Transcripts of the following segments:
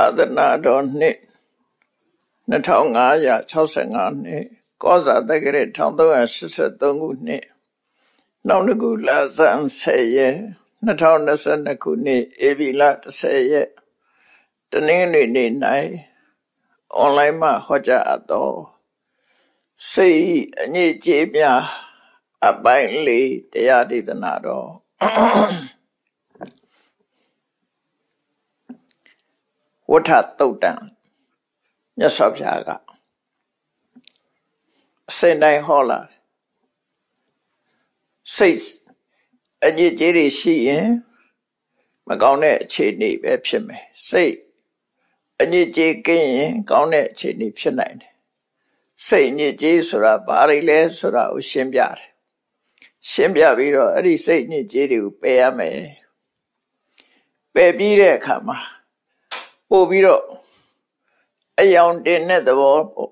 သာသနာတော်နှစ်2565နှစ်ကောဇာတက္ကရာ1383ခုနှစ်နောက်တစ်ခုလာဇန်10ရက်2022ခုနှစ်ဧပြီလ10ရက်တနင်္ဂနွေနေ့၌အွန်လိုင်းမှာဟောကြားအပ်သောစိတ်အညစ်အကြေးများအပိုင်းလေးတရားဒေသနာတော် ဝဋ္ထတုတ်တံမြတ်စွာဘုရားကအစင်တိုင်းဟောလာစိတ်အညစ်အကြေးတွေရှိရင်မကောင်းတဲ့အခြေအနေပဲဖြစ်မယ်စိတ်အညစ်အကြေးကင်းရင်ကောင်းတဲ့အခြေအနေဖြစ်နိုင်တယ်စိတ်ညစ်ကြေးဆိုတာဘာတွေလဲဆိုတာကိုရှင်းပြတယ်ရှင်းပြပြီးတော့အဲ့ဒီစိတ်ညစ်ကြေးတွေကိုပယ်ရမယ်ပယ်ပြီးတဲ့အခါမှာ ပို့ပြီးတော့အယောင်တင်တဲ့သဘောပေါ့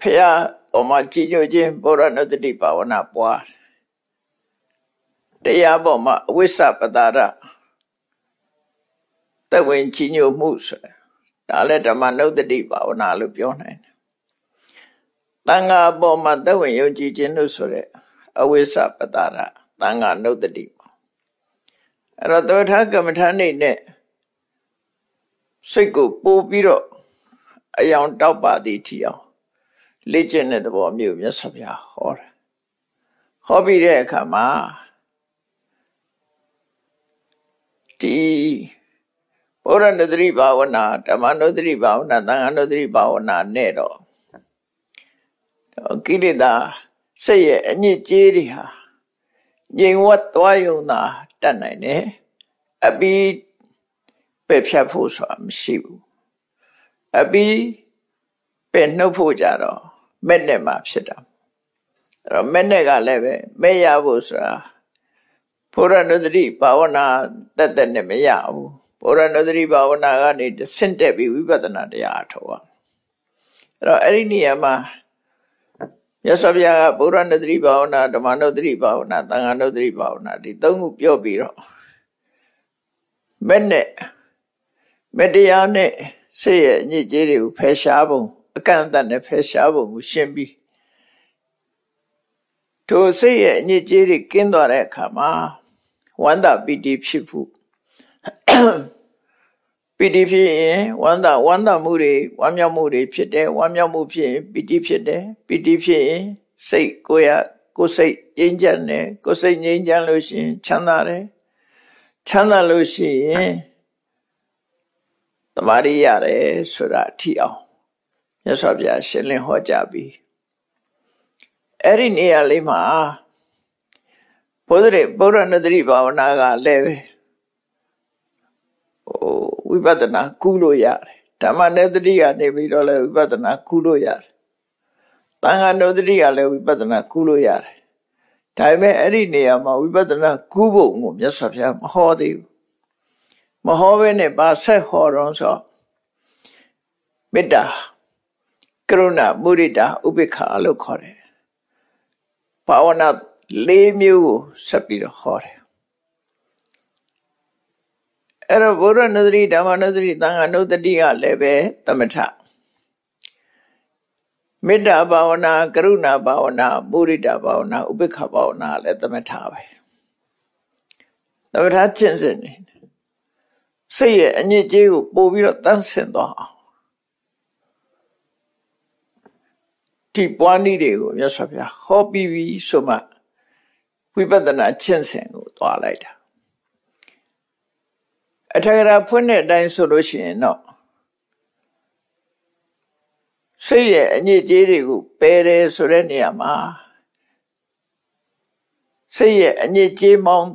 ဖះအမကြည်ညိုခြင်းဘောရဏတတိပါဝနာပွားတရားပေါ်မှာအဝိစ္စပတာရတဝင်ကြည်ညိုမှုဆိုဒါလည်းဓမ္မနုဒတိပါဝနာလို့ပြောနိုင်တယ်တန်ဃာပေါ်မှာတဝင်ယုံကြည်ခြင်းလို့ဆိုတဲ့အဝိစ္စပတာရတန်ဃာနုဒတိပေါ့အဲ့တော့သောထာကမ္မထာနေနဲ့ စိတ်ကိုပို့ပြီးတော့အယောင်တောက်ပါသည်ထီအောင်လေ့ကျင့်တဲ့သဘောမျိုးမြတ်စွာဘုရားဟောတယ်ဟောပြီးတဲ့အခါမှာဒီဘုရားနုဒတိဘာဝနာဓမ္မနုဒတိဘာဝနာသံဃာနုဒတိဘာဝနာနဲ့တော့ကိလေသာစိတ်ရဲ့အညစ်အကြေးတွေဟာငြိမ်ဝတ်သွားယုံတာတတ်နိုင်တယ်အပြီး ပယ်ဖြတ်ဖို့ဆိုတာမရှိဘူးအပြီးပယ်နှုတ်ဖို့ကြတော့မဲ့နဲ့မှဖြစ်တာအဲ့တော့မဲ့နဲ့ကလည်းပဲမဲ့ရဖို့ဆိုတာဘုရားနုဒတိဘာဝနာတက်တက်နဲ့မရဘူးဘုရားနုဒတိဘာဝနာကနေဆင့်တက်ပြီးဝိပဿနာတရားအထောက်အောင်အဲ့တော့အဲ့ဒီနေရာမှာမြတ်စွာဘုရားကဘုရားနုဒတိဘာဝနာဓမ္မနုဒတိဘာဝနာသံဃာနုဒတိဘာဝနာဒီသုံးခုပြောပြီးတော့မဲ့နဲ့ မတရားနဲ့စိတ်ရဲ့အညစ်အကြေးတွေကိုဖယ်ရှားပုံအကန့်အသတ်နဲ့ဖယ်ရှားပုံကိုရှင်းပြီးထိုစိတ်ရဲ့အညစ်အကြေးတွေကင်းသွားတဲ့အခါမှာဝန္တာပီတိဖြစ်ဖို့ပီတိဖြစ်ရင်ဝန္တာဝန္တာမှုတွေဝမ်းမြောက်မှုတွေဖြစ်တယ်ဝမ်းမြောက်မှုဖြစ်ရင်ပီတိဖြစ်တယ်ပီတိဖြစ်ရင်စိတ်ကိုရကိုယ်စိတ်ငြိမ်းချမ်းတယ်ကိုယ်စိတ်ငြိမ်းချမ်းလို့ရှိရင်ချမ်းသာတယ်ချမ်းသာလို့ရှိရင် တမာရီရတယ်ဆိုတာအထီအောင်မြတ်စွာဘုရားရှင်းလင်းဟောကြားပြီးအဲ့ဒီနေရာလေးမှာဘုဒ္ဓရေဗုဒ္ဓနတရိဘာဝနာကလည်းပဲဟိုဝိပဿနာကုလို့ရတယ်ဓမ္မနတရိကနေပြီးတော့လည်းဝိပဿနာကုလို့ရတယ်သံဃာနတရိကလည်းဝိပဿနာကုလို့ရတယ်ဒါပေမဲ့အဲ့ဒီနေရာမှာဝိပဿနာကုဖို့ကိုမြတ်စွာဘုရားမဟောသေးဘူး မဟောဘဲနဲ့ပါဆက်ဟောတော့ဆိုမေတ္တာကရုဏာမုဒိတာဥပိ္ပခာလို့ခေါ်တယ်ဘာဝနာ၄မျိုးကိုဆက်ပြီးတော့ဟောတယ်အဲ့တော့ဘုရားနုဒတိဓမ္မနုဒတိသံဃာနုဒတိကလည်းပဲသမထမေတ္တာဘာဝနာကရုဏာဘာဝနာမုဒိတာဘာဝနာဥပိ္ပခာဘာဝနာလည်းသမထပဲသမထကျင့်စဉ်နေ စိတ်ရဲ့အညစ်အကြေးကိုပို့ပြီးတော့တန်းဆင်သွားအောင်ဒီပွားနည်းတွေကိုမြတ်စွာဘုရားဟောပြီးပြီဆိုမှဝိပဿနာကျင့်စဉ်ကိုသွားလိုက်တာအထက်ကရာဖွင့်တဲ့အတိုင်းဆိုလို့ရှိရင်တော့စိတ်ရဲ့အညစ်အကြေးတွေကိုပယ်တယ်ဆိုတဲ့နေရာမှာစိတ်ရဲ့အညစ်အကြေးမောင်း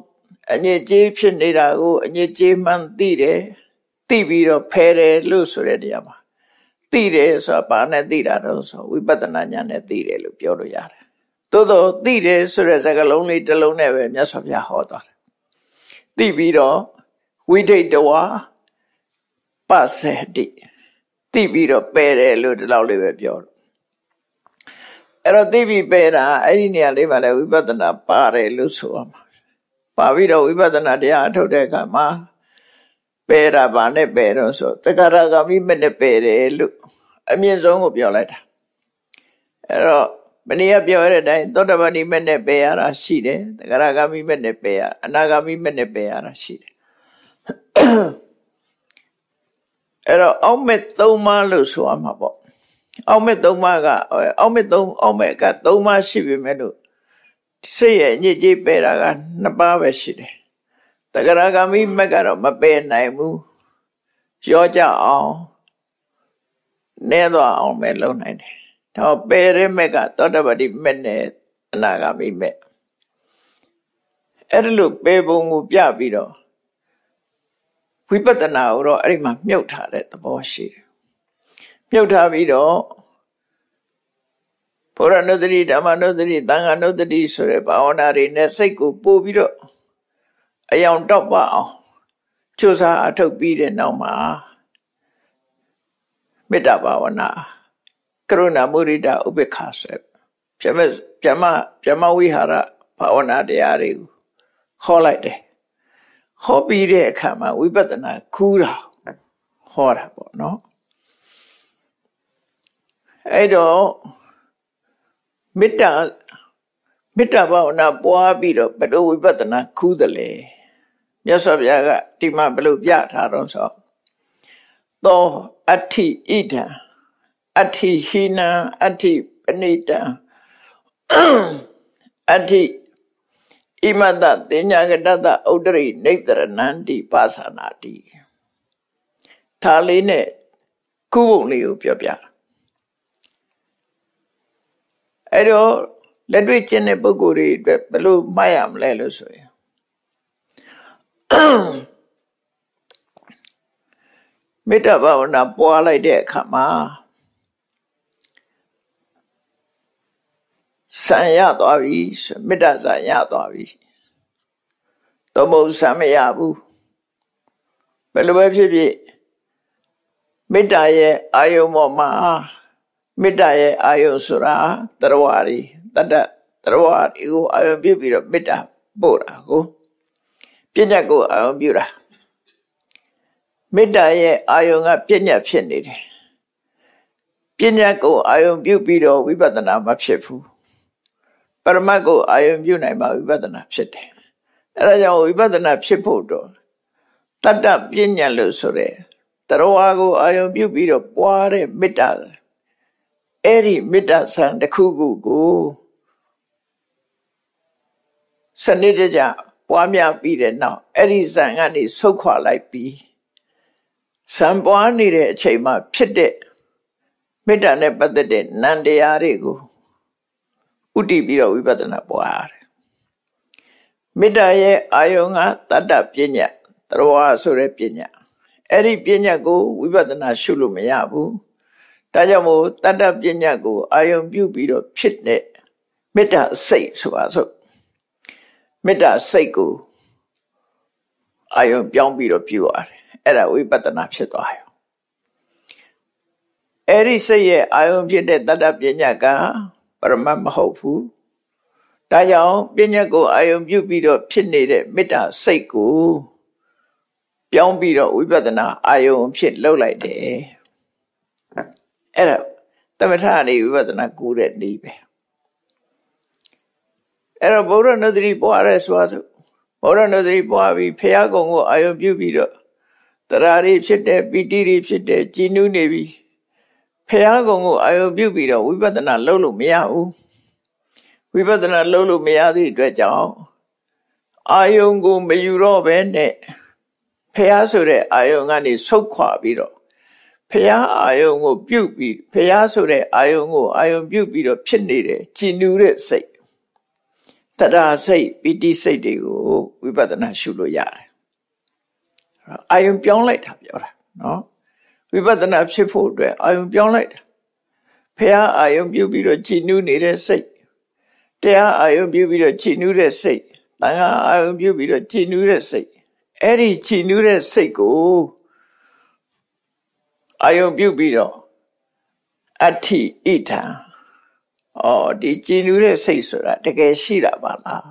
အညစ်အကြေးဖြစ်နေတာကိုအညစ်အကြေးမှန်သိတယ်သိပြီးတော့ဖယ်တယ်လို့ဆိုတဲ့နေရာမှာသိတယ်ဆိုတာဘာနဲ့သိတာတော့ဆိုဝိပဿနာဉာဏ်နဲ့သိတယ်လို့ပြောလို့ရတယ်သို့တော့သိတယ်ဆိုတဲ့စကားလုံးလေးတစ်လုံးနဲ့ပဲမြတ်စွာဘုရားဟောသွားတယ်သိပြီးတော့ဝိဒိတ်တဝါပစေတိသိပြီးတော့ပယ်တယ်လို့ဒီလောက်လေးပဲပြောတော့အဲ့တော့သိပြီးပယ်တာအဲ့ဒီနေရာလေးမှာလည်းဝိပဿနာပါတယ်လို့ဆိုရမှာ ပါပြီးတော့ဝိပဿနာတရားအထုတ်တဲ့အခါမှာပယ်တာဗာနဲ့ပယ်တော့ဆိုတက္ကရာဂမိမဲ့နဲ့ပယ်တယ်လို့အမြင့်ဆုံးကိုပြောလိုက်တာအဲ့တော့မနေ့ကပြောရတဲ့အတိုင်းသောတပတိမဲ့နဲ့ပယ်ရတာရှိတယ်တက္ကရာဂမိမဲ့နဲ့ပယ်ရအနာဂမိမဲ့နဲ့ပယ်ရတာရှိတယ်အဲ့တော့အောက်မဲ့သုံးပါးလို့ဆိုရမှာပေါ့အောက်မဲ့သုံးပါးကအောက်မဲ့သုံးအောက်မဲ့ကသုံးပါးရှိပြီမဲ့လို့ စိတ်ရဲ့ညစ်ကြေးပယ်တာကနှစ်ပါးပဲရှိတယ်တဂရဂမိမက်ကတော့မပယ်နိုင်ဘူးရောကြအောင်နဲသွားအောင်ပဲလုပ်နိုင်တယ်တော့ပယ်ရမက်ကသောတပတိမက်နဲ့အနာဂမိမက်အဲ့လိုပယ်ပုံကိုပြပြီးတော့ဝိပဿနာကိုတော့အဲ့ဒီမှာမြုပ်ထားတဲ့သဘောရှိတယ်မြုပ်ထားပြီးတော့ ဘုရားနုဒ္ဓတိဓမ္မနုဒ္ဓတိသံဃာနုဒ္ဓတိဆိုတဲ့ဘာဝနာတွေနဲ့စိတ်ကိုပို့ပြီးတော့အယောင်တော့ပါအောင်ကြိုးစားအထုတ်ပြီးတဲ့နောက်မှာမေတ္တာဘာဝနာကရုဏာမုရိဒဥပေက္ခဆိုပြမပြမပြမဝိဟာရဘာဝနာတရားတွေကိုခေါ်လိုက်တယ်ဟောပြီးတဲ့အခါမှာဝိပဿနာခူးတာဟောတာပေါ့နော်အဲ့တော့ မေတ္တာမေတ္တာဘာဝနာပွားပြီးတော့ဘယ်လိုဝိပဿနာခူးတယ်လဲမြတ်စွာဘုရားကဒီမှာဘယ်လိုပြထားတော့ဆိုသောအဋ္ဌိဣဒံအဋ္ဌိဟိနံအဋ္ဌိပဏိတံအဋ္ဌိဣမတတင်ညာကတတဥဒ္ဒရိနေတရဏန္တိပါသနာတိဒါလေးနဲ့ခုပုံလေးကိုပြောပြတာ အဲ့တော့လက်တွေ့ကျင့်တဲ့ပုဂ္ဂိုလ်တွေအတွက်ဘယ်လိုမှတ်ရမလဲလို့ဆိုရင်မေတ္တာဘာဝနာပွားလိုက်တဲ့အခါမှာဆံရသွားပြီမေတ္တာဆံရသွားပြီတော့မဟုတ်ဆံမရဘူးဘယ်လိုပဲဖြစ်ဖြစ်မေတ္တာရဲ့အာယုံပေါ်မှာ မေတ္တာရဲ့အာယုံဆိုတာတရဝရီတတ္တတရဝရီကိုအာယုံပြုပြီးတော့မေတ္တာပို့တာကိုပညာကိုအာယုံပြုတာမေတ္တာရဲ့အာယုံကပညာဖြစ်နေတယ်ပညာကိုအာယုံပြုပြီးတော့ဝိပဿနာမဖြစ်ဘူးပရမတ်ကိုအာယုံပြုနိုင်မှဝိပဿနာဖြစ်တယ်အဲဒါကြောင့်ဝိပဿနာဖြစ်ဖို့တော့တတ္တပညာလို့ဆိုရဲတရဝါကိုအာယုံပြုပြီးတော့ပွားတဲ့မေတ္တာ အဲ့ဒီမေတ္တာဆံတစ်ခုခုကိုစနစ်တကျပွားများပြီးတဲ့နောက်အဲ့ဒီဇံကနေဆုတ်ခွာလိုက်ပြီးဇံပွားနေတဲ့အချိန်မှာဖြစ်တဲ့မေတ္တာနဲ့ပတ်သက်တဲ့နံတရားတွေကိုဥတည်ပြီးတော့ဝိပဿနာပွားရတယ်မေတ္တာရဲ့အာယုံကတတ္တပညာတရဝဆိုတဲ့ပညာအဲ့ဒီပညာကိုဝိပဿနာရှုလို့မရဘူး ဒါကြောင့်မို့တတ္တပညာကိုအာယုံပြုပြီးတော့ဖြစ်တဲ့မေတ္တာစိတ်ဆိုတာဆိုမေတ္တာစိတ်ကိုအာယုံပြောင်းပြီးတော့ပြုရတယ်အဲ့ဒါဝိပဿနာဖြစ်သွားရောအဲ့ဒီစိတ်ရဲ့အာယုံဖြစ်တဲ့တတ္တပညာကပရမတ်မဟုတ်ဘူးဒါကြောင့်ပညာကိုအာယုံပြုပြီးတော့ဖြစ်နေတဲ့မေတ္တာစိတ်ကိုပြောင်းပြီးတော့ဝိပဿနာအာယုံဖြစ်လှုပ်လိုက်တယ် အဲ့ဒါသမထအနေဝိပဿနာကူတဲ့နည်းပဲအဲ့တော့ဗုဒ္ဓနုဒတိပွားရဲဆိုဆိုဗုဒ္ဓနုဒတိပွားပြီးဖះကုံကိုအာယုံပြုပြီးတော့တရားတွေဖြစ်တဲ့ပီတိတွေဖြစ်တဲ့ကြည်နူးနေပြီဖះကုံကိုအာယုံပြုပြီးတော့ဝိပဿနာလုပ်လို့မရဘူးဝိပဿနာလုပ်လို့မရသည့်အတွက်ကြောင့်အာယုံကိုမယူတော့ဘဲနဲ့ဖះဆိုတဲ့အာယုံကနေဆုတ်ခွာပြီးတော့ ဖះအာယုံကိုပြုတ်ပြီးဖះဆိုတဲ့အာယုံကိုအာယုံပြုတ်ပြီးတော့ဖြစ်နေတဲ့ကြည်နူးတဲ့စိတ်တရားစိတ်ပီတိစိတ်တွေကိုဝိပဿနာရှုလို့ရတယ်အာယုံပြောင်းလိုက်တာပြောတာနော်ဝိပဿနာဖြစ်ဖို့အတွက်အာယုံပြောင်းလိုက်တာဖះအာယုံပြုတ်ပြီးတော့ကြည်နူးနေတဲ့စိတ်တရားအာယုံပြုတ်ပြီးတော့ကြည်နူးတဲ့စိတ်တန်ခါအာယုံပြုတ်ပြီးတော့ကြည်နူးတဲ့စိတ်အဲ့ဒီကြည်နူးတဲ့စိတ်ကို အာယုံပြုတ်ပြီးတော့အဋ္ဌိဣထံအော်ဒီကြည်နူးတဲ့စိတ်ဆိုတာတကယ်ရှိတာပါလား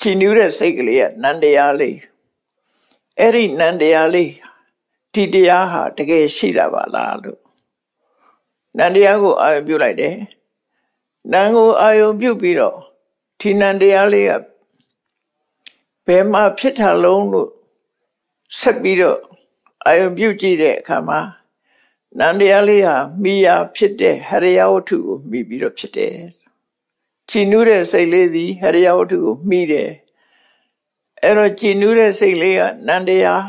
ကြည်နူးတဲ့စိတ်ကလေးကနန္တရားလေးအဲ့ဒီနန္တရားလေးဒီတရားဟာတကယ်ရှိတာပါလားလို့နန္တရားကိုအာရုံပြုလိုက်တယ်နံကိုအာယုံပြုတ်ပြီးတော့ဒီနံတရားလေးကဘယ်မှာဖြစ်တာလုံးလို့ဆက်ပြီးတော့ အာယုံပြုတ်ကြည့်တဲ့အခါမှာနံတရားလေးဟာမိယာဖြစ်တဲ့ဟရိယဝတ္ထုကိုမိပြီးတော့ဖြစ်တယ်။ချီနူးတဲ့စိတ်လေးသည်ဟရိယဝတ္ထုကိုမိတယ်။အဲ့တော့ချီနူးတဲ့စိတ်လေးကနန္တရား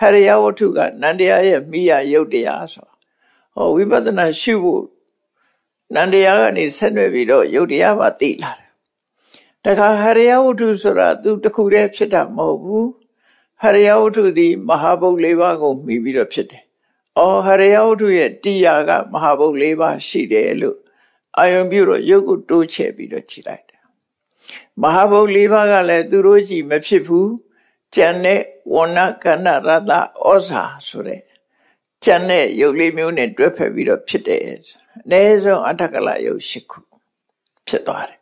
ဟရိယဝတ္ထုကနန္တရားရဲ့မိယာယုတ်တရားဆို။ဟောဝိပဿနာရှုဖို့နန္တရားကနေဆက်နွယ်ပြီးတော့ယုတ်တရားပါသိလာတယ်။တခါဟရိယဝတ္ထုဆိုတာသူတခုတည်းဖြစ်တာမဟုတ်ဘူး။ ဟရိယဝတ္ထုသည်မဟာဘုတ်၄ပါးကိုမှီပြီးတော့ဖြစ်တယ်။အော်ဟရိယဝတ္ထုရဲ့တရားကမဟာဘုတ်၄ပါးရှိတယ်လို့အာယုံပြုတော့ယုတ်ကိုတိုးချဲ့ပြီးတော့ခြိလိုက်တယ်။မဟာဘုတ်၄ပါးကလည်းသူတို့ကြည့်မဖြစ်ဘူး။ကျန်တဲ့ဝဏကဏရတဩဇာဆိုတဲ့ကျန်တဲ့ယုတ်လေးမျိုးနဲ့တွဲဖက်ပြီးတော့ဖြစ်တယ်အနည်းဆုံးအတ္တကလယုတ်၈ခုဖြစ်သွားတယ်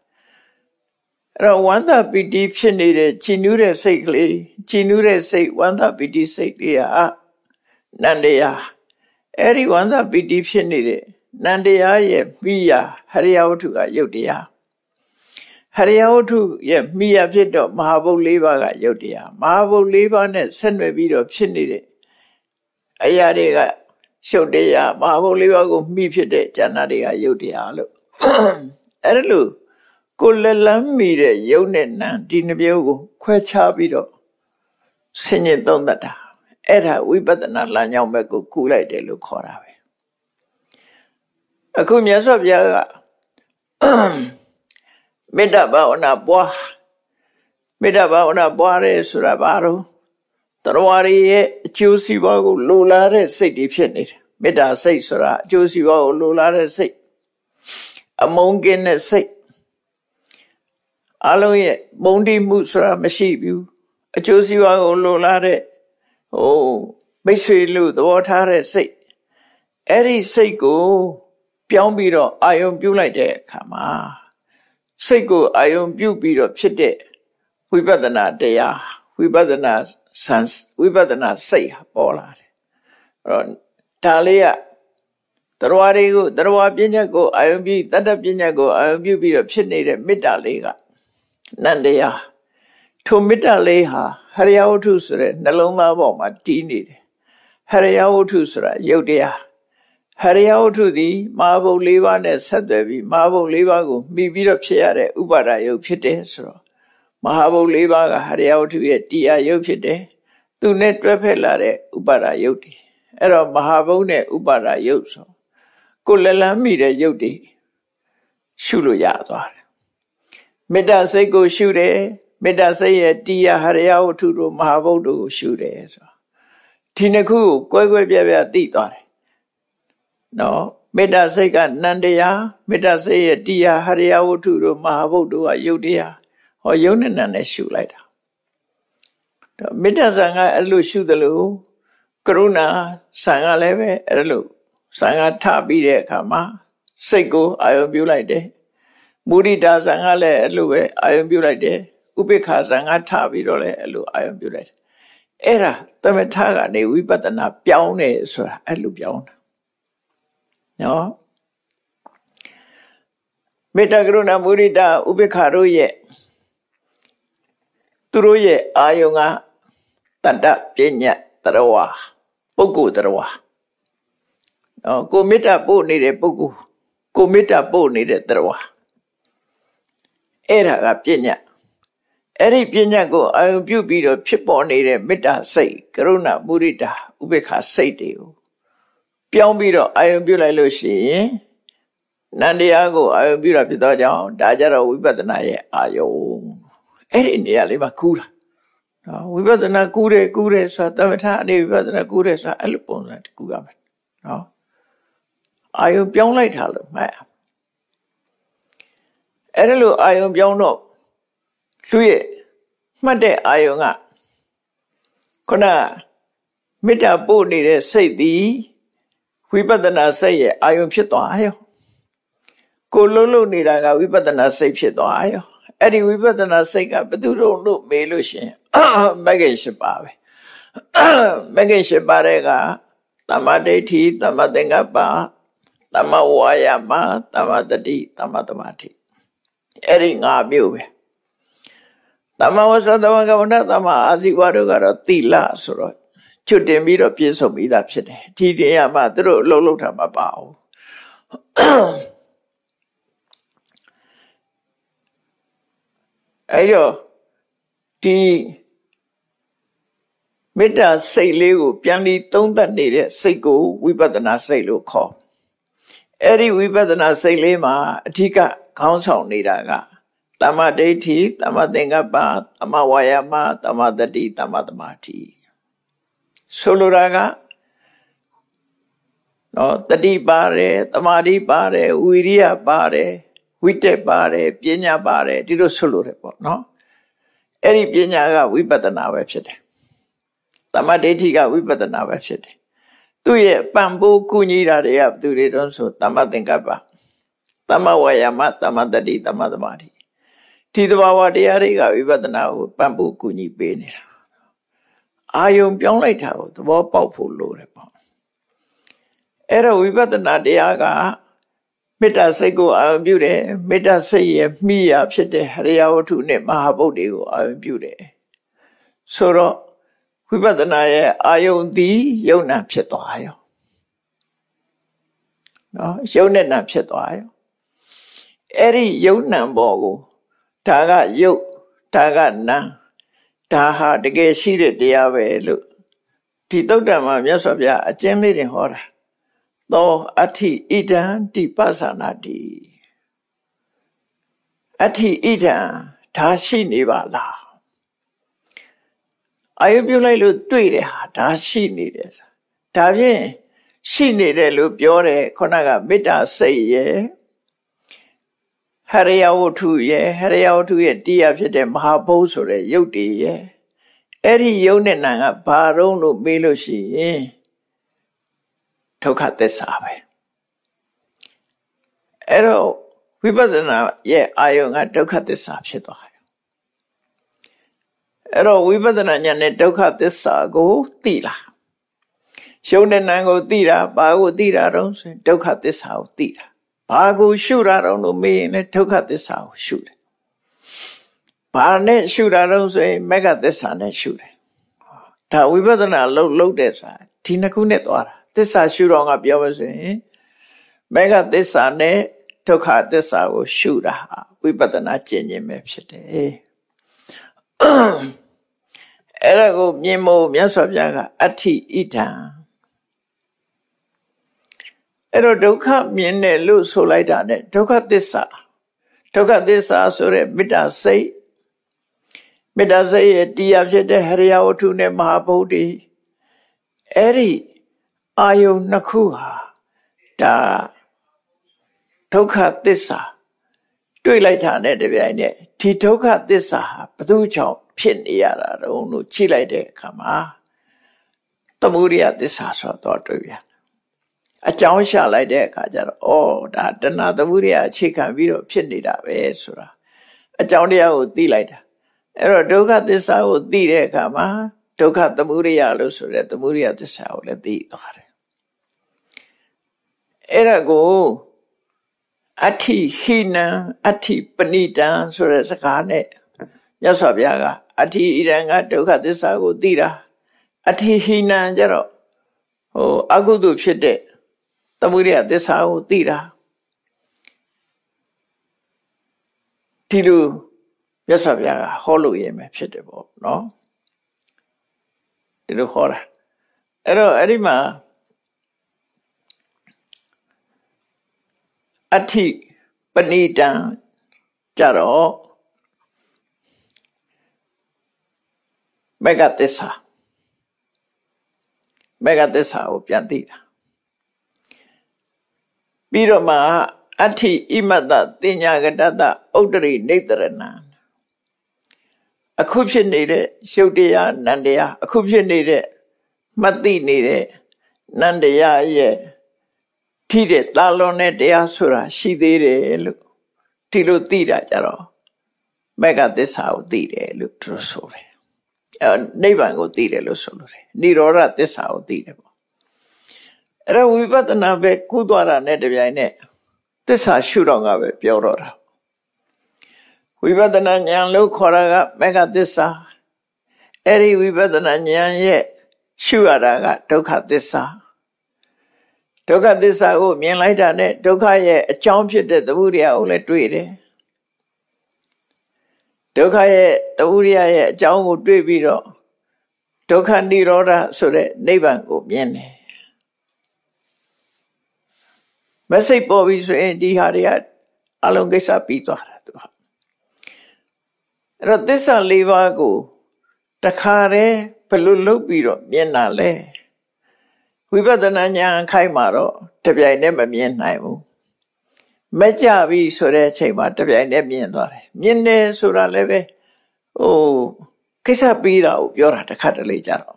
အဲ့တော့ဝန္တာပီတိဖြစ်နေတဲ့ကြည်နူးတဲ့စိတ်ကလေးကြည်နူးတဲ့စိတ်ဝန္တာပီတိစိတ်လေးဟာနန္တရားအဲ့ဒီဝန္တာပီတိဖြစ်နေတဲ့နန္တရားရဲ့မိယာဟရိယဝတ္ထုကယုတ်တရားဟရိယဝတ္ထုရဲ့မိယာဖြစ်တော့မဟာဘုတ်၄ပါးကယုတ်တရားမဟာဘုတ်၄ပါးနဲ့ဆက်နွယ်ပြီးတော့ဖြစ်နေတဲ့အရာတွေကရှုပ်တရားမဟာဘုတ်လေးပါးကိုမိဖြစ်တဲ့ဉာဏ်တွေကယုတ်တရားလို့အဲ့ဒါလို့ ကိုလက်လန်းမိတဲ့ယုတ်နဲ့နံဒီနှမျိုးကို ခွဲခြားပြီးတော့ဆင်ញင်သုံးတတ်တာအဲ့ဒါဝိပဿနာလမ်းကြောင်းဘက်ကိုကူလိုက်တယ်လို့ခေါ်တာပဲအခုမြတ်စွာဘုရားကမေတ္တာဘာဝနာပွားမေတ္တာဘာဝနာပွားရဲဆိုတာဘာလို့တရားရည်ရဲ့အကျိုးစီးပွားကိုလိုလားတဲ့စိတ်တွေဖြစ်နေတယ်မေတ္တာစိတ်ဆိုတာအကျိုးစီးပွားကိုလိုလားတဲ့စိတ်အမုန်းကင်းတဲ့စိတ် အလုံးရဲ့မုန်းတိမှုဆိုတာမရှိဘူးအကျိုးစီးပွားကိုလိုလားတဲ့ဟိုမိတ်ဆွေလူသဘောထားတဲ့စိတ်အဲ့ဒီစိတ်ကို ပြောင်းပြီးတော့အာယုံပြုတ်လိုက်တဲ့အခါမှာစိတ်ကိုအာယုံပြုတ်ပြီးတော့ဖြစ်တဲ့ဝိပဿနာတရားဝိပဿနာဆန်ဝိပဿနာစိတ်ဟာပေါ်လာတယ်အဲ့တော့ဒါလေးကတရားတွေကိုတရားပညာကိုအာယုံပြုတတ္တပညာကိုအာယုံပြုပြီးတော့ဖြစ်နေတဲ့မေတ္တာလေးက နန္တရားထိုမေတ္တာလေးဟာဟရိယဝတ္ထုဆိုတဲ့နှလုံးသားပေါ်မှာတည်နေတယ်ဟရိယဝတ္ထုဆိုတာယုတ်တရားဟရိယဝတ္ထုသည်မာဘုတ်၄ပါးနဲ့ဆက်သွယ်ပြီးမာဘုတ်၄ပါးကိုမှီပြီးတော့ဖြစ်ရတဲ့ဥပါဒယုတ်ဖြစ်တယ်ဆိုတော့မဟာဘုတ်၄ပါးကဟရိယဝတ္ထုရဲ့တရားယုတ်ဖြစ်တယ်သူနဲ့တွဲဖက်လာတဲ့ဥပါဒယုတ်တွေအဲ့တော့မဟာဘုတ်နဲ့ဥပါဒယုတ်ဆိုကိုလလန်းမိတဲ့ယုတ်တွေရှုလို့ရသွားတယ် မေတ္တာစိတ်ကိုရှုတယ်မေတ္တာစိတ်ရဲ့တရားဟရိယဝတ္ထုတို့မဟာဘုတ်တို့ကိုရှုတယ်ဆိုဒီနှစ်ခုကိုကွဲကွဲပြားပြားသိသွားတယ်နော်မေတ္တာစိတ်ကနန္တရားမေတ္တာစိတ်ရဲ့တရားဟရိယဝတ္ထုတို့မဟာဘုတ်တို့ကယုတ်တရားဟောယုံနဲ့နံနဲ့ရှုလိုက်တာတော့မေတ္တာဆံကအဲ့လိုရှုသလိုကရုဏာဆံကလည်းပဲအဲ့လိုဆံကထပြီးတဲ့အခါမှာစိတ်ကိုအာရုံပြုလိုက်တယ် မုဒိတာဆံကလည်းအဲ့လိုပဲအာရုံပြုလိုက်တယ်ဥပိ္ပခာဆံကထပြီးတော့လည်းအဲ့လိုအာရုံပြုလိုက်တယ်အဲ့ဒါသမထကနေဝိပဿနာပြောင်းတယ်ဆိုတာအဲ့လိုပြောင်းတာနော်မေတ္တာကရုဏာမုဒိတာဥပိ္ပခာတို့ရဲ့သူတို့ရဲ့အာယုံကတတ္တပညာတရဝပုဂ္ဂိုလ်တရဝနော်ကိုမေတ္တာပို့နေတဲ့ပုဂ္ဂိုလ်ကိုမေတ္တာပို့နေတဲ့တရဝ အဲ့ဒါကပညာအဲ့ဒီပညာကိုအာယုံပြုပြီးတော့ဖြစ်ပေါ်နေတဲ့မေတ္တာစိတ်ကရုဏာမုရိဒာဥပေက္ခစိတ်တွေကိုပြောင်းပြီးတော့အာယုံပြုလိုက်လို့ရှိရင်နန္တရားကိုအာယုံပြုတာဖြစ်သောကြောင့်ဒါကြတော့ဝိပဿနာရဲ့အာယုံအဲ့ဒီနေရာလေးမှာကူးတာနော်ဝိပဿနာကူးတယ်ကူးတယ်ဆိုတာသမထအနေဝိပဿနာကူးတယ်ဆိုတာအဲ့လိုပုံစံတကူရမယ်နော်အာယုံပြောင်းလိုက်တာလို့မှတ် အဲ့ဒါလိုအာယုံပြောင်းတော့လူရဲ့မှတ်တဲ့အာယုံကခုနမေတ္တာပို့နေတဲ့စိတ်သည်ဝိပဿနာစိတ်ရဲ့အာယုံဖြစ်သွားရောကိုလုံးလုံးနေတာကဝိပဿနာစိတ်ဖြစ်သွားရောအဲ့ဒီဝိပဿနာစိတ်ကဘယ်သူတို့လို့မေးလို့ရှင်မဂ္ဂင်၈ပါးပဲမဂ္ဂင်၈ပါးတဲ့ကသမ္မာဒိဋ္ဌိသမ္မာသင်္ကပ္ပသမ္မာဝါယာမသမ္မာတတိသမ္မာသမာဓိ အဲ့ဒီ၅မျိုးပဲသမ္မာဝဆသမ္မာကမ္မနာသမ္မာအာဇီဝတို့ကတော့တိလဆိုတော့ချွတ်တင်ပြီးတော့ပြည့်စုံပြီးသားဖြစ်တယ်ဒီတရားမှသူတို့အလုံးလုံးထားမှာပါအောင်အဲ့တော့ဒီမေတ္တာစိတ်လေးကိုပြန်ပြီးသုံးသပ်နေတဲ့စိတ်ကိုဝိပဿနာစိတ်လို့ခေါ်အဲ့ဒီဝိပဿနာစိတ်လေးမှာအဓိက ခေါင်းဆောင်နေတာကတမ္မာဒိဋ္ဌိတမ္မာသင်္ကပ္ပတမ္မာဝါယာမတမ္မာတတိတမ္မာသမာဓိဆိုလိုတာကနော်တတိပါတယ်တမာဓိပါတယ်ဝီရိယပါတယ်ဝိတက်ပါတယ်ပညာပါတယ်ဒီလိုဆိုလိုတယ်ပေါ့နော်အဲ့ဒီပညာကဝိပဿနာပဲဖြစ်တယ်တမ္မာဒိဋ္ဌိကဝိပဿနာပဲဖြစ်တယ်သူ့ရဲ့ပံပိုးကုညီတာတွေကဘယ်သူတွေတုံးဆိုတမ္မာသင်္ကပ္ပ တမ္မာဝါယာမတမ္မာတတိတမ္မာသမာဓိဒီသဘာဝတရားတွေကဝိပဿနာကိုပံပိုးကုညီပေးနေတာအာယုံပြောင်းလိုက်တာကိုသဘောပေါက်ဖို့လိုတယ်ပေါ့အဲ့တော့ဝိပဿနာတရားကမေတ္တာစိတ်ကိုအာရုံပြုတယ်မေတ္တာစိတ်ရဲ့မိယာဖြစ်တဲ့ဟရိယဝတ္ထုနဲ့မဟာဗုဒ္ဓကိုအာရုံပြုတယ်ဆိုတော့ဝိပဿနာရဲ့အာယုံသည်ယုံနာဖြစ်သွားရောနော်ယုံနဲ့နာဖြစ်သွားရော အဲ့ဒီယုံနံဘောကိုဒါကယုတ်ဒါကနာဒါဟာတကယ်ရှိတဲ့တရားပဲလို့ဒီသုတ်တံမှာမြတ်စွာဘုရားအကျဉ်းလေးတင်ဟောတာသောအဋ္ဌိဣဒံတိပသနာတိအဋ္ဌိဣဒံဒါရှိနေပါလားအာယုပြုလိုက်လို့တွေ့တယ်ဟာဒါရှိနေတယ်ဆိုဒါဖြင့်ရှိနေတယ်လို့ပြောတယ်ခုနကမေတ္တာစိတ်ရဲ့ ဟရိယဝတ္ထုရဲ့ဟရိယဝတ္ထုရဲ့တရားဖြစ်တဲ့မဟာဘုတ်ဆိုတဲ့ရုပ်တည်ရဲ့အဲ့ဒီယုံနဲ့နာကဘာရုံးလို့မေးလို့ရှိရင်ဒုက္ခသစ္စာပဲအဲ့တော့ဝိပဿနာရဲ့အာယုံကဒုက္ခသစ္စာဖြစ်သွားတယ်အဲ့တော့ဝိပဿနာဉာဏ်နဲ့ဒုက္ခသစ္စာကိုသိလာရှုံးတဲ့နာကိုသိတာဘာကိုသိတာတော့ဆိုရင်ဒုက္ခသစ္စာကိုသိတာ ဘာကိုရှုတာတော့လို့မေးရင်လည်းဒုက္ခသစ္စာကိုရှုတယ်ဘာနဲ့ရှုတာတော့ဆိုရင်မဂ္ဂသစ္စာနဲ့ရှုတယ်ဒါဝိပဿနာလုံးလုံးတဲ့စာဒီနှစ်ခုနဲ့သွားတာသစ္စာရှုတော့ငါပြောမဆိုရင်မေဃသစ္စာနဲ့ဒုက္ခသစ္စာကိုရှုတာဝိပဿနာကျင့်ခြင်းပဲဖြစ်တယ်အဲ့ဒါကိုမြင်မို့မြတ်စွာဘုရားကအဋ္ဌိဣဒံ အဲ့တော့ဒုက္ခမြင်တယ်လို့ဆိုလိုက်တာ ਨੇ ဒုက္ခသစ္စာဒုက္ခသစ္စာဆိုရဲမေတ္တာစိတ်မေတ္တာစိတ်ရဲ့တရားဖြစ်တဲ့ဟရိယဝတ္ထုနဲ့မဟာဗုဒ္ဓအဲ့ဒီအာယုံနှစ်ခုဟာဒါဒုက္ခသစ္စာတွေ့လိုက်တာနဲ့တပြိုင်နက်ဒီဒုက္ခသစ္စာဟာဘယ်သူကြောင့်ဖြစ်နေရတာတုံးလို့ချိလိုက်တဲ့အခါမှာသမုဒိယသစ္စာဆိုတော့တွေ့ပြန် အကြောင်းရှာလိုက်တဲ့အခါကျတော့ဩဒါတဏှာသမုဒိယအခြေခံပြီးတော့ဖြစ်နေတာပဲဆိုတာအကြောင်းတရားကိုသိလိုက်တာအဲ့တော့ဒုက္ခသစ္စာကိုသိတဲ့အခါမှာဒုက္ခသမုဒိယလို့ဆိုတဲ့သမုဒိယသစ္စာကိုလည်းသိသွားတယ်အဲ့ဒါကိုအဋ္ဌိဟိနံအဋ္ဌိပဏိတံဆိုတဲ့စကားနဲ့မြတ်စွာဘုရားကအဋ္ဌိဣရံကဒုက္ခသစ္စာကိုသိတာအဋ္ဌိဟိနံကျတော့ဟိုအကုသိုလ်ဖြစ်တဲ့ သမုဒိယသစ္စာကိုသိတာဒီလိုမြတ်စွာဘုရားကဟောလို့ရမယ်ဖြစ်တယ်ပေါ့နော်ဒီလိုဟောတာအဲ့တော့အဲ့ဒီမှာအဋ္ဌိပဏိတံကြတော့မေဃသစ္စာမေဃသစ္စာကိုပြန်သိတာ ပြီးတော့မှအဋ္ဌိဣမတ္တတင်ညာကတတဥဒ္ဒရိနေတရဏအခုဖြစ်နေတဲ့ရှုပ်တရားနန္တရားအခုဖြစ်နေတဲ့မှတ်သိနေတဲ့နန္တရားရဲ့ထိတဲ့တာလွန်တဲ့တရားဆိုတာရှိသေးတယ်လို့ဒီလိုသိတာကြတော့မက်ကသစ္စာကိုသိတယ်လို့သူဆိုတယ်နိဗ္ဗာန်ကိုသိတယ်လို့ဆိုလို့တယ်និရောဓသစ္စာကိုသိတယ်ပေါ့ အဲ့တော့ဝိပဿနာပဲကူးသွားတာနဲ့တပြိုင်နက်သစ္စာရှုတော့ကပဲပြောတော့တာဝိပဿနာဉာဏ်လို့ခေါ်တာကမေဃသစ္စာအဲ့ဒီဝိပဿနာဉာဏ်ရဲ့ရှုရတာကဒုက္ခသစ္စာဒုက္ခသစ္စာကိုမြင်လိုက်တာနဲ့ဒုက္ခရဲ့အကြောင်းဖြစ်တဲ့သမှုတရားကိုလည်းတွေ့တယ်ဒုက္ခရဲ့သမှုတရားရဲ့အကြောင်းကိုတွေ့ပြီးတော့ဒုက္ခនិရောဓဆိုတဲ့နိဗ္ဗာန်ကိုမြင်တယ် မစိတ်ပေါ်ပြီဆိုရင်ဒီဟာတွေကအလုံးကိစ္စပြီးသွားတာသူကအဲ့တော့သစ္စာ၄ပါးကိုတခါတည်းဘယ်လိုလုပ်ပြီးတော့မြင်တာလဲဝိပဿနာဉာဏ်ခိုက်မှာတော့တပြိုင်တည်းမမြင်နိုင်ဘူးမကြပြီဆိုတဲ့အချိန်မှာတပြိုင်တည်းမြင်သွားတယ်မြင်တယ်ဆိုတာလည်းပဲဟိုကိစ္စပြီးတာကိုပြောတာတစ်ခါတလေကြတော့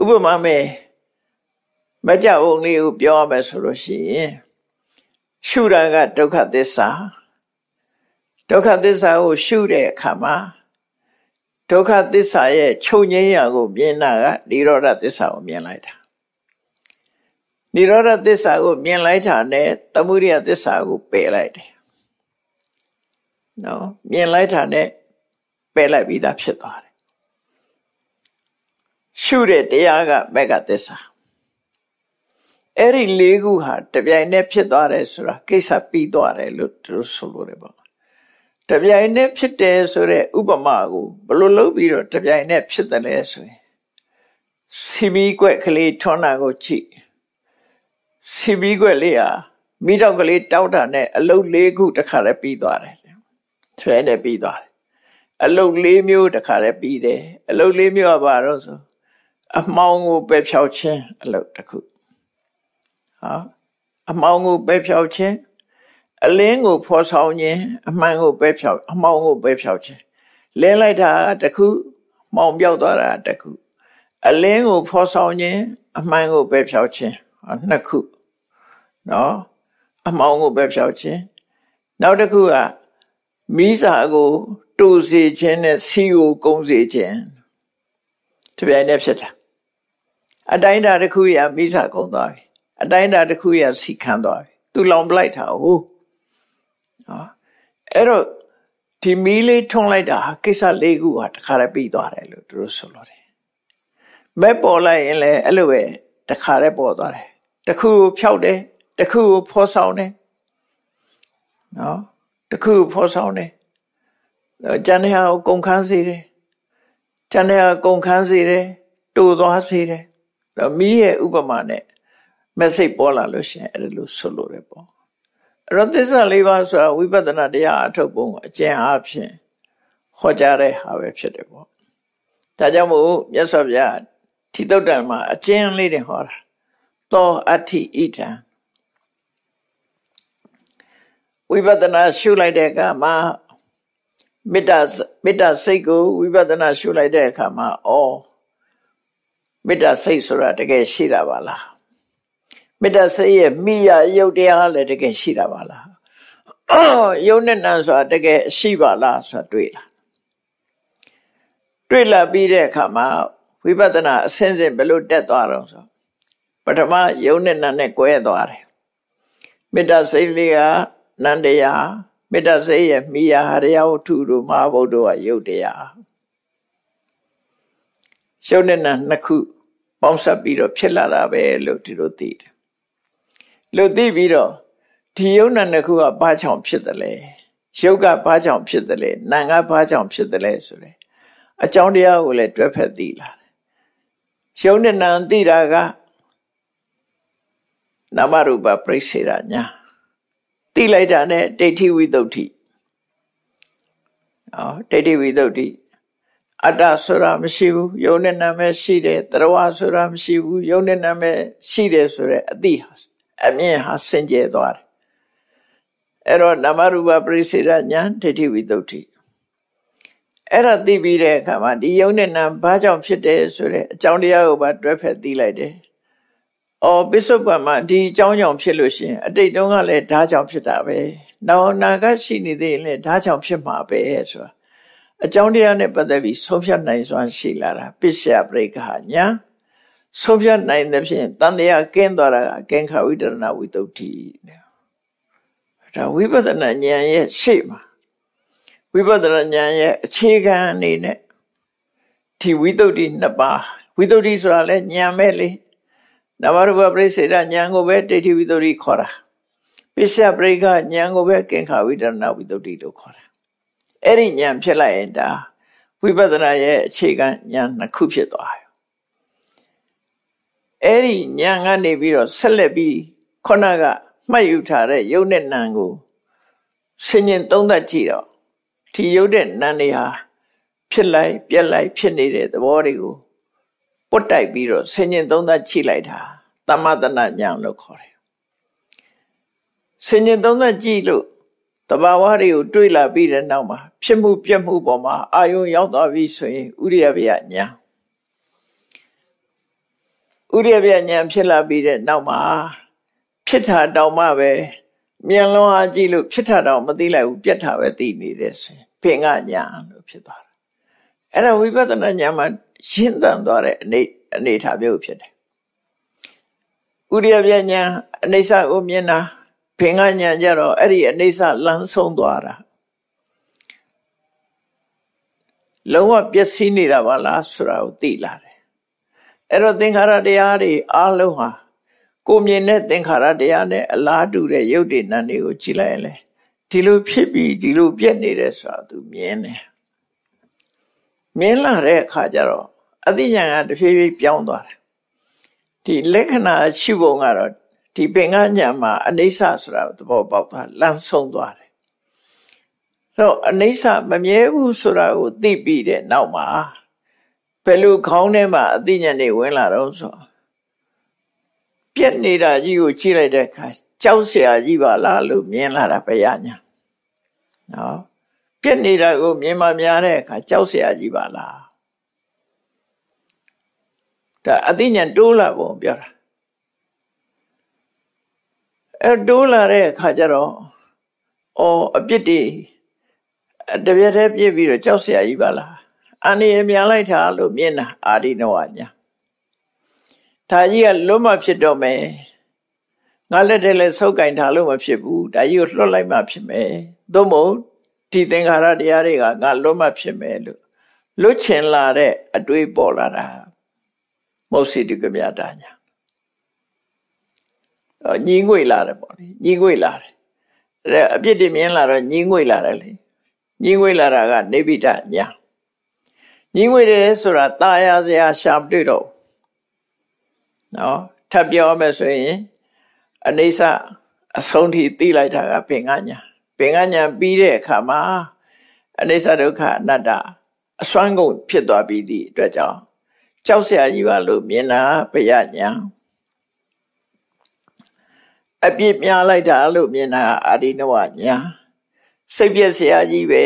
ဥပမာမဲ့ မကြုံလေးကိုပြောရမယ်ဆိုလို့ရှိရင်ရှုတာကဒုက္ခသစ္စာဒုက္ခသစ္စာကိုရှုတဲ့အခါမှာဒုက္ခသစ္စာရဲ့ချုပ်ငြိမ်းရာကိုမြင်တာကនិရောဓသစ္စာကိုမြင်လိုက်တာនិရောဓသစ္စာကိုမြင်လိုက်တာနဲ့သမုဒိယသစ္စာကိုပယ်လိုက်တယ်နော်မြင်လိုက်တာနဲ့ပယ်လိုက်ပြီးသားဖြစ်သွားတယ်ရှုတဲ့တရားကမက်ကသစ္စာ အဲ့ဒီလေးခုဟာတပြိုင်တည်းဖြစ်သွားတယ်ဆိုတာကိစ္စပြီးသွားတယ်လို့သူတို့ဆိုလို့တယ်ပေါ့တပြိုင်တည်းဖြစ်တယ်ဆိုတဲ့ဥပမာကိုဘယ်လိုလုပ်ပြီးတော့တပြိုင်တည်းဖြစ်တယ်လဲဆိုရင်စီမီကွက်ကလေးထွန်းတာကိုကြည့်စီမီကွက်လေးဟာမိတော့ကလေးတောက်တာနဲ့အလုတ်လေးခုတခါလည်းပြီးသွားတယ်ဆွဲနဲ့ပြီးသွားတယ်အလုတ်လေးမျိုးတခါလည်းပြီးတယ်အလုတ်လေးမျိုးကဘာလို့ဆိုအမှောင်ကိုပယ်ဖြောက်ခြင်းအလုတ်တစ်ခု ဟာအမှောင်ကိုပယ်ဖြောက်ခြင်းအလင်းကိုဖော်ဆောင်ခြင်းအမှန်ကိုပယ်ဖြောက်အမှောင်ကိုပယ်ဖြောက်ခြင်းလင်းလိုက်တာတစ်ခုမှောင်ပြောက်သွားတာတစ်ခုအလင်းကိုဖော်ဆောင်ခြင်းအမှန်ကိုပယ်ဖြောက်ခြင်းနှစ်ခုနော်အမှောင်ကိုပယ်ဖြောက်ခြင်းနောက်တစ်ခုကမိစာကိုတူစေခြင်းနဲ့စီကိုကုန်းစေခြင်းတပြိုင်တည်းဖြစ်တာအတိုင်းတာတစ်ခုရမိစာကုန်းသွားပြီ အတိုင်းတာတစ်ခုရစီခံသွားပြီသူလောင်ပလိုက်တာဟုတ်နော်အဲ့တော့ဒီမီးလေးထွန်းလိုက်တာကိစ္စလေးခုဟာတခါတည်းပြီးသွားတယ်လို့သူတို့ဆိုလို့တယ်မဲ့ပေါ်လိုက်ရင်လည်းအဲ့လိုပဲတခါတည်းပေါ်သွားတယ်တခုကိုဖြောက်တယ်တခုကိုဖော်ဆောင်တယ်နော်တခုကိုဖော်ဆောင်တယ်ကျန်တဲ့ဟာကိုကုန်ခန်းစေတယ်ကျန်တဲ့ဟာကုန်ခန်းစေတယ်တူသွားစေတယ်မီးရဲ့ဥပမာနဲ့ မက်ဆေ့ပေါ်လာလို့ရှိရင်အဲ့လိုဆိုလို့ရပေါ့အဲ့တော့သစ္စာလေးပါးဆိုတာဝိပဿနာတရားအထုတ်ပုံအကျဉ်းအားဖြင့်ဟောကြားတဲ့ဟာပဲဖြစ်တယ်ပေါ့ဒါကြောင့်မို့မြတ်စွာဘုရားထိတုတ်တံမှာအကျဉ်းလေးတွေဟောတာသောအဋ္ဌိဣဒံဝိပဿနာရှုလိုက်တဲ့အခါမှာမေတ္တာမေတ္တာစိတ်ကိုဝိပဿနာရှုလိုက်တဲ့အခါမှာဩမေတ္တာစိတ်ဆိုတာတကယ်ရှိတာပါလား မေတ္တာစိတ်ရဲ့မိရယုတ်တရားလည်းတကယ်ရှိတာပါလားယုတ်နဲ့နံဆိုတာတကယ်ရှိပါလားဆိုတာတွေ့လားတွေ့လာပြီးတဲ့အခါမှာဝိပဿနာအစဉ်စဉ်ဘယ်လိုတက်သွားတော့ဆိုပထမယုတ်နဲ့နံနဲ့꿰သွားတယ်မေတ္တာစိတ်လေးကနန္တရားမေတ္တာစိတ်ရဲ့မိယာဟရယဝတ္ထုတို့မဟာဗုဒ္ဓကယုတ်တရားရှုပ်နဲ့နံနှစ်ခုပေါင်းစပ်ပြီးတော့ဖြစ်လာတာပဲလို့ဒီလိုသိတယ် လို့သိပြီးတော့ဒီယုံနာနှစ်ခုကဘာကြောင့်ဖြစ်တယ်လဲရုပ်ကဘာကြောင့်ဖြစ်တယ်လဲနာကဘာကြောင့်ဖြစ်တယ်လဲဆိုတဲ့အကြောင်းတရားကိုလည်းတွဲဖက်သိလာတယ်ရုပ်နဲ့နာသိတာကနာမရူပပြိစေရညာသိလိုက်တာနဲ့ဒိဋ္ဌိဝိသုဒ္ဓိအော်ဒိဋ္ဌိဝိသုဒ္ဓိအတ္တဆိုတာမရှိဘူးယုံနဲ့နာမည်ရှိတယ်တရဝဆိုတာမရှိဘူးယုံနဲ့နာမည်ရှိတယ်ဆိုတဲ့အတိဟာ အမြင်ဟာစင်ကြယ်သွားတယ်အဲ့တော့နမရူပပရိစေရညာဒိဋ္ဌိဝိသုဒ္ဓိအဲ့ဒါသိပြီးတဲ့အခါမှာဒီယုံနဲ့နာဘာကြောင့်ဖြစ်တယ်ဆိုတဲ့အကြောင်းတရားကိုပါတွဲဖက်သိလိုက်တယ်။အော်ပစ္စုပန်မှာဒီအကြောင်းကြောင့်ဖြစ်လို့ရှိရင်အတိတ်တုန်းကလည်းဓာကြောင့်ဖြစ်တာပဲ။နောက်နာကရှိနေသေးရင်လည်းဓာကြောင့်ဖြစ်မှာပဲဆိုတာအကြောင်းတရားနဲ့ပတ်သက်ပြီးဆုံးဖြတ်နိုင်စွမ်းရှိလာတာပစ္စယပရိက္ခညာ ဆုံးဖြတ်နိုင်တဲ့ဖြင့်တန်တရားကင်းသွားတာကကင်္ခဝိတရဏဝိတုဒ္ဓိဒါဝိပဿနာဉာဏ်ရဲ့ရှေ့မှာဝိပဿနာဉာဏ်ရဲ့အခြေခံအနေနဲ့ဒီဝိတုဒ္ဓိနှစ်ပါးဝိတုဒ္ဓိဆိုတာလဲဉာဏ်ပဲလေနမရူပပရိစေဒဉာဏ်ကိုပဲဒိဋ္ဌိဝိတုဒ္ဓိခေါ်တာပစ္စယပရိက္ခဉာဏ်ကိုပဲကင်္ခဝိတရဏဝိတုဒ္ဓိလို့ခေါ်တာအဲ့ဒီဉာဏ်ဖြစ်လိုက်ရင်ဒါဝိပဿနာရဲ့အခြေခံဉာဏ်နှစ်ခုဖြစ်သွားတယ် အဲ့ဒီဉာဏ်ကနေပြီးတော့ဆက်လက်ပြီးခုနကမှတ်ယူထားတဲ့ယုတ်နဲ့နံကိုဆင်ញင်သုံးသပ်ကြည့်တော့ဒီယုတ်တဲ့နံတွေဟာဖြစ်လိုက်ပြက်လိုက်ဖြစ်နေတဲ့သဘောတွေကိုပုတ်တိုက်ပြီးတော့ဆင်ញင်သုံးသပ်ကြည့်လိုက်တာတမတနာဉာဏ်လို့ခေါ်တယ်ဆင်ញင်သုံးသပ်ကြည့်လို့တဘာဝတွေကိုတွေးလာပြီးတဲ့နောက်မှာဖြစ်မှုပြက်မှုပေါ်မှာအာယုံရောက်သွားပြီဆိုရင်ဥရိယဗျာညာ ဥရိယဗျာညာဖြစ်လာပြီးတဲ့နောက်မှာဖြစ်တာတောင်မှပဲမြန်လွန်အားကြည့်လို့ဖြစ်တာတောင်မသိလိုက်ဘူးပြက်တာပဲသိနေတယ်ဆိုရင်ဖင်ကညာလို့ဖြစ်သွားတာအဲ့ဒါဝိပဿနာညာမှာရှင်းတန်သွားတဲ့အနေအနေထားမျိုးဖြစ်တယ်ဥရိယဗျာညာအနေဆကိုမြင်တာဖင်ကညာကြတော့အဲ့ဒီအနေဆလမ်းဆုံးသွားတာလုံးဝပျက်စီးနေတာပါလားဆိုတာကိုသိလာတယ် အဲ့တော့သင်္ခါရတရားတွေအားလုံးဟာကိုမြင်တဲ့သင်္ခါရတရားနဲ့အလားတူတဲ့ရုပ်တည်နံတွေကိုကြည့်လိုက်ရင်လေဒီလိုဖြစ်ပြီးဒီလိုပြက်နေတယ်ဆိုတာသူမြင်တယ်မြင်လာတဲ့အခါကျတော့အသိဉာဏ်ကတဖြည်းဖြည်းပြောင်းသွားတယ်ဒီလက္ခဏာရှုပုံကတော့ဒီပင်ကညာမှာအနိစ္စဆိုတာသဘောပေါက်သွားလမ်းဆုံးသွားတယ်တော့အနိစ္စမမြဲဘူးဆိုတာကိုသိပြီးတဲ့နောက်မှာ ဘယ်လိုခေါင်းထဲမှာအသိဉာဏ်တွေဝင်လာတော့ဆိုပြက်နေတာကြီးကိုကြည့်လိုက်တဲ့အခါကြောက်เสียကြီးပါလားလို့မြင်လာတာပဲရညာနော်ပြက်နေတာကိုမြင်မှများတဲ့အခါကြောက်เสียကြီးပါလားဒါအသိဉာဏ်တိုးလာပုံပြောတာအဲတိုးလာတဲ့အခါကျတော့အော်အပြစ်တွေတပြက်တည်းပြည့်ပြီးတော့ကြောက်เสียကြီးပါလား အနိယမြန်လိုက်တာလို့မြင်တာအာရိနဝညာဒါကြီးကလွတ်မှဖြစ်တော့မယ်ငါလက်ထဲလဲဆုပ်ကင်ထားလို့မဖြစ်ဘူးဒါကြီးကိုလွတ်လိုက်မှဖြစ်မယ်သို့မဟုတ်ဒီသင်္ခါရတရားတွေကငါလွတ်မှဖြစ်မယ်လို့လွတ်ချင်လာတဲ့အတွေးပေါ်လာတာမဟုတ်စီတကမြတာညာညီငွေလာတယ်ပေါ့လေညီငွေလာတယ်အဲအပြစ်တွေမြင်လာတော့ညီငွေလာတယ်လေညီငွေလာတာကနေဗိဒညာ ညီငွေတယ်ဆိုတာตาရစရာရှာမတွေ့တော့နော်ထပ်ပြောမယ်ဆိုရင်အနေဆအဆုံးထိသိလိုက်တာကပင်ကညာပင်ကညာပြီးတဲ့အခါမှာအနေဆဒုက္ခအနတ္တအစွမ်းကုန်ဖြစ်သွားပြီးသည့်အတွက်ကြောင့်ကြောက်စရာကြီးပါလို့မြင်တာပယညာအပြစ်များလိုက်တာလို့မြင်တာအာရိနဝညာစိတ်ပြည့်စရာကြီးပဲ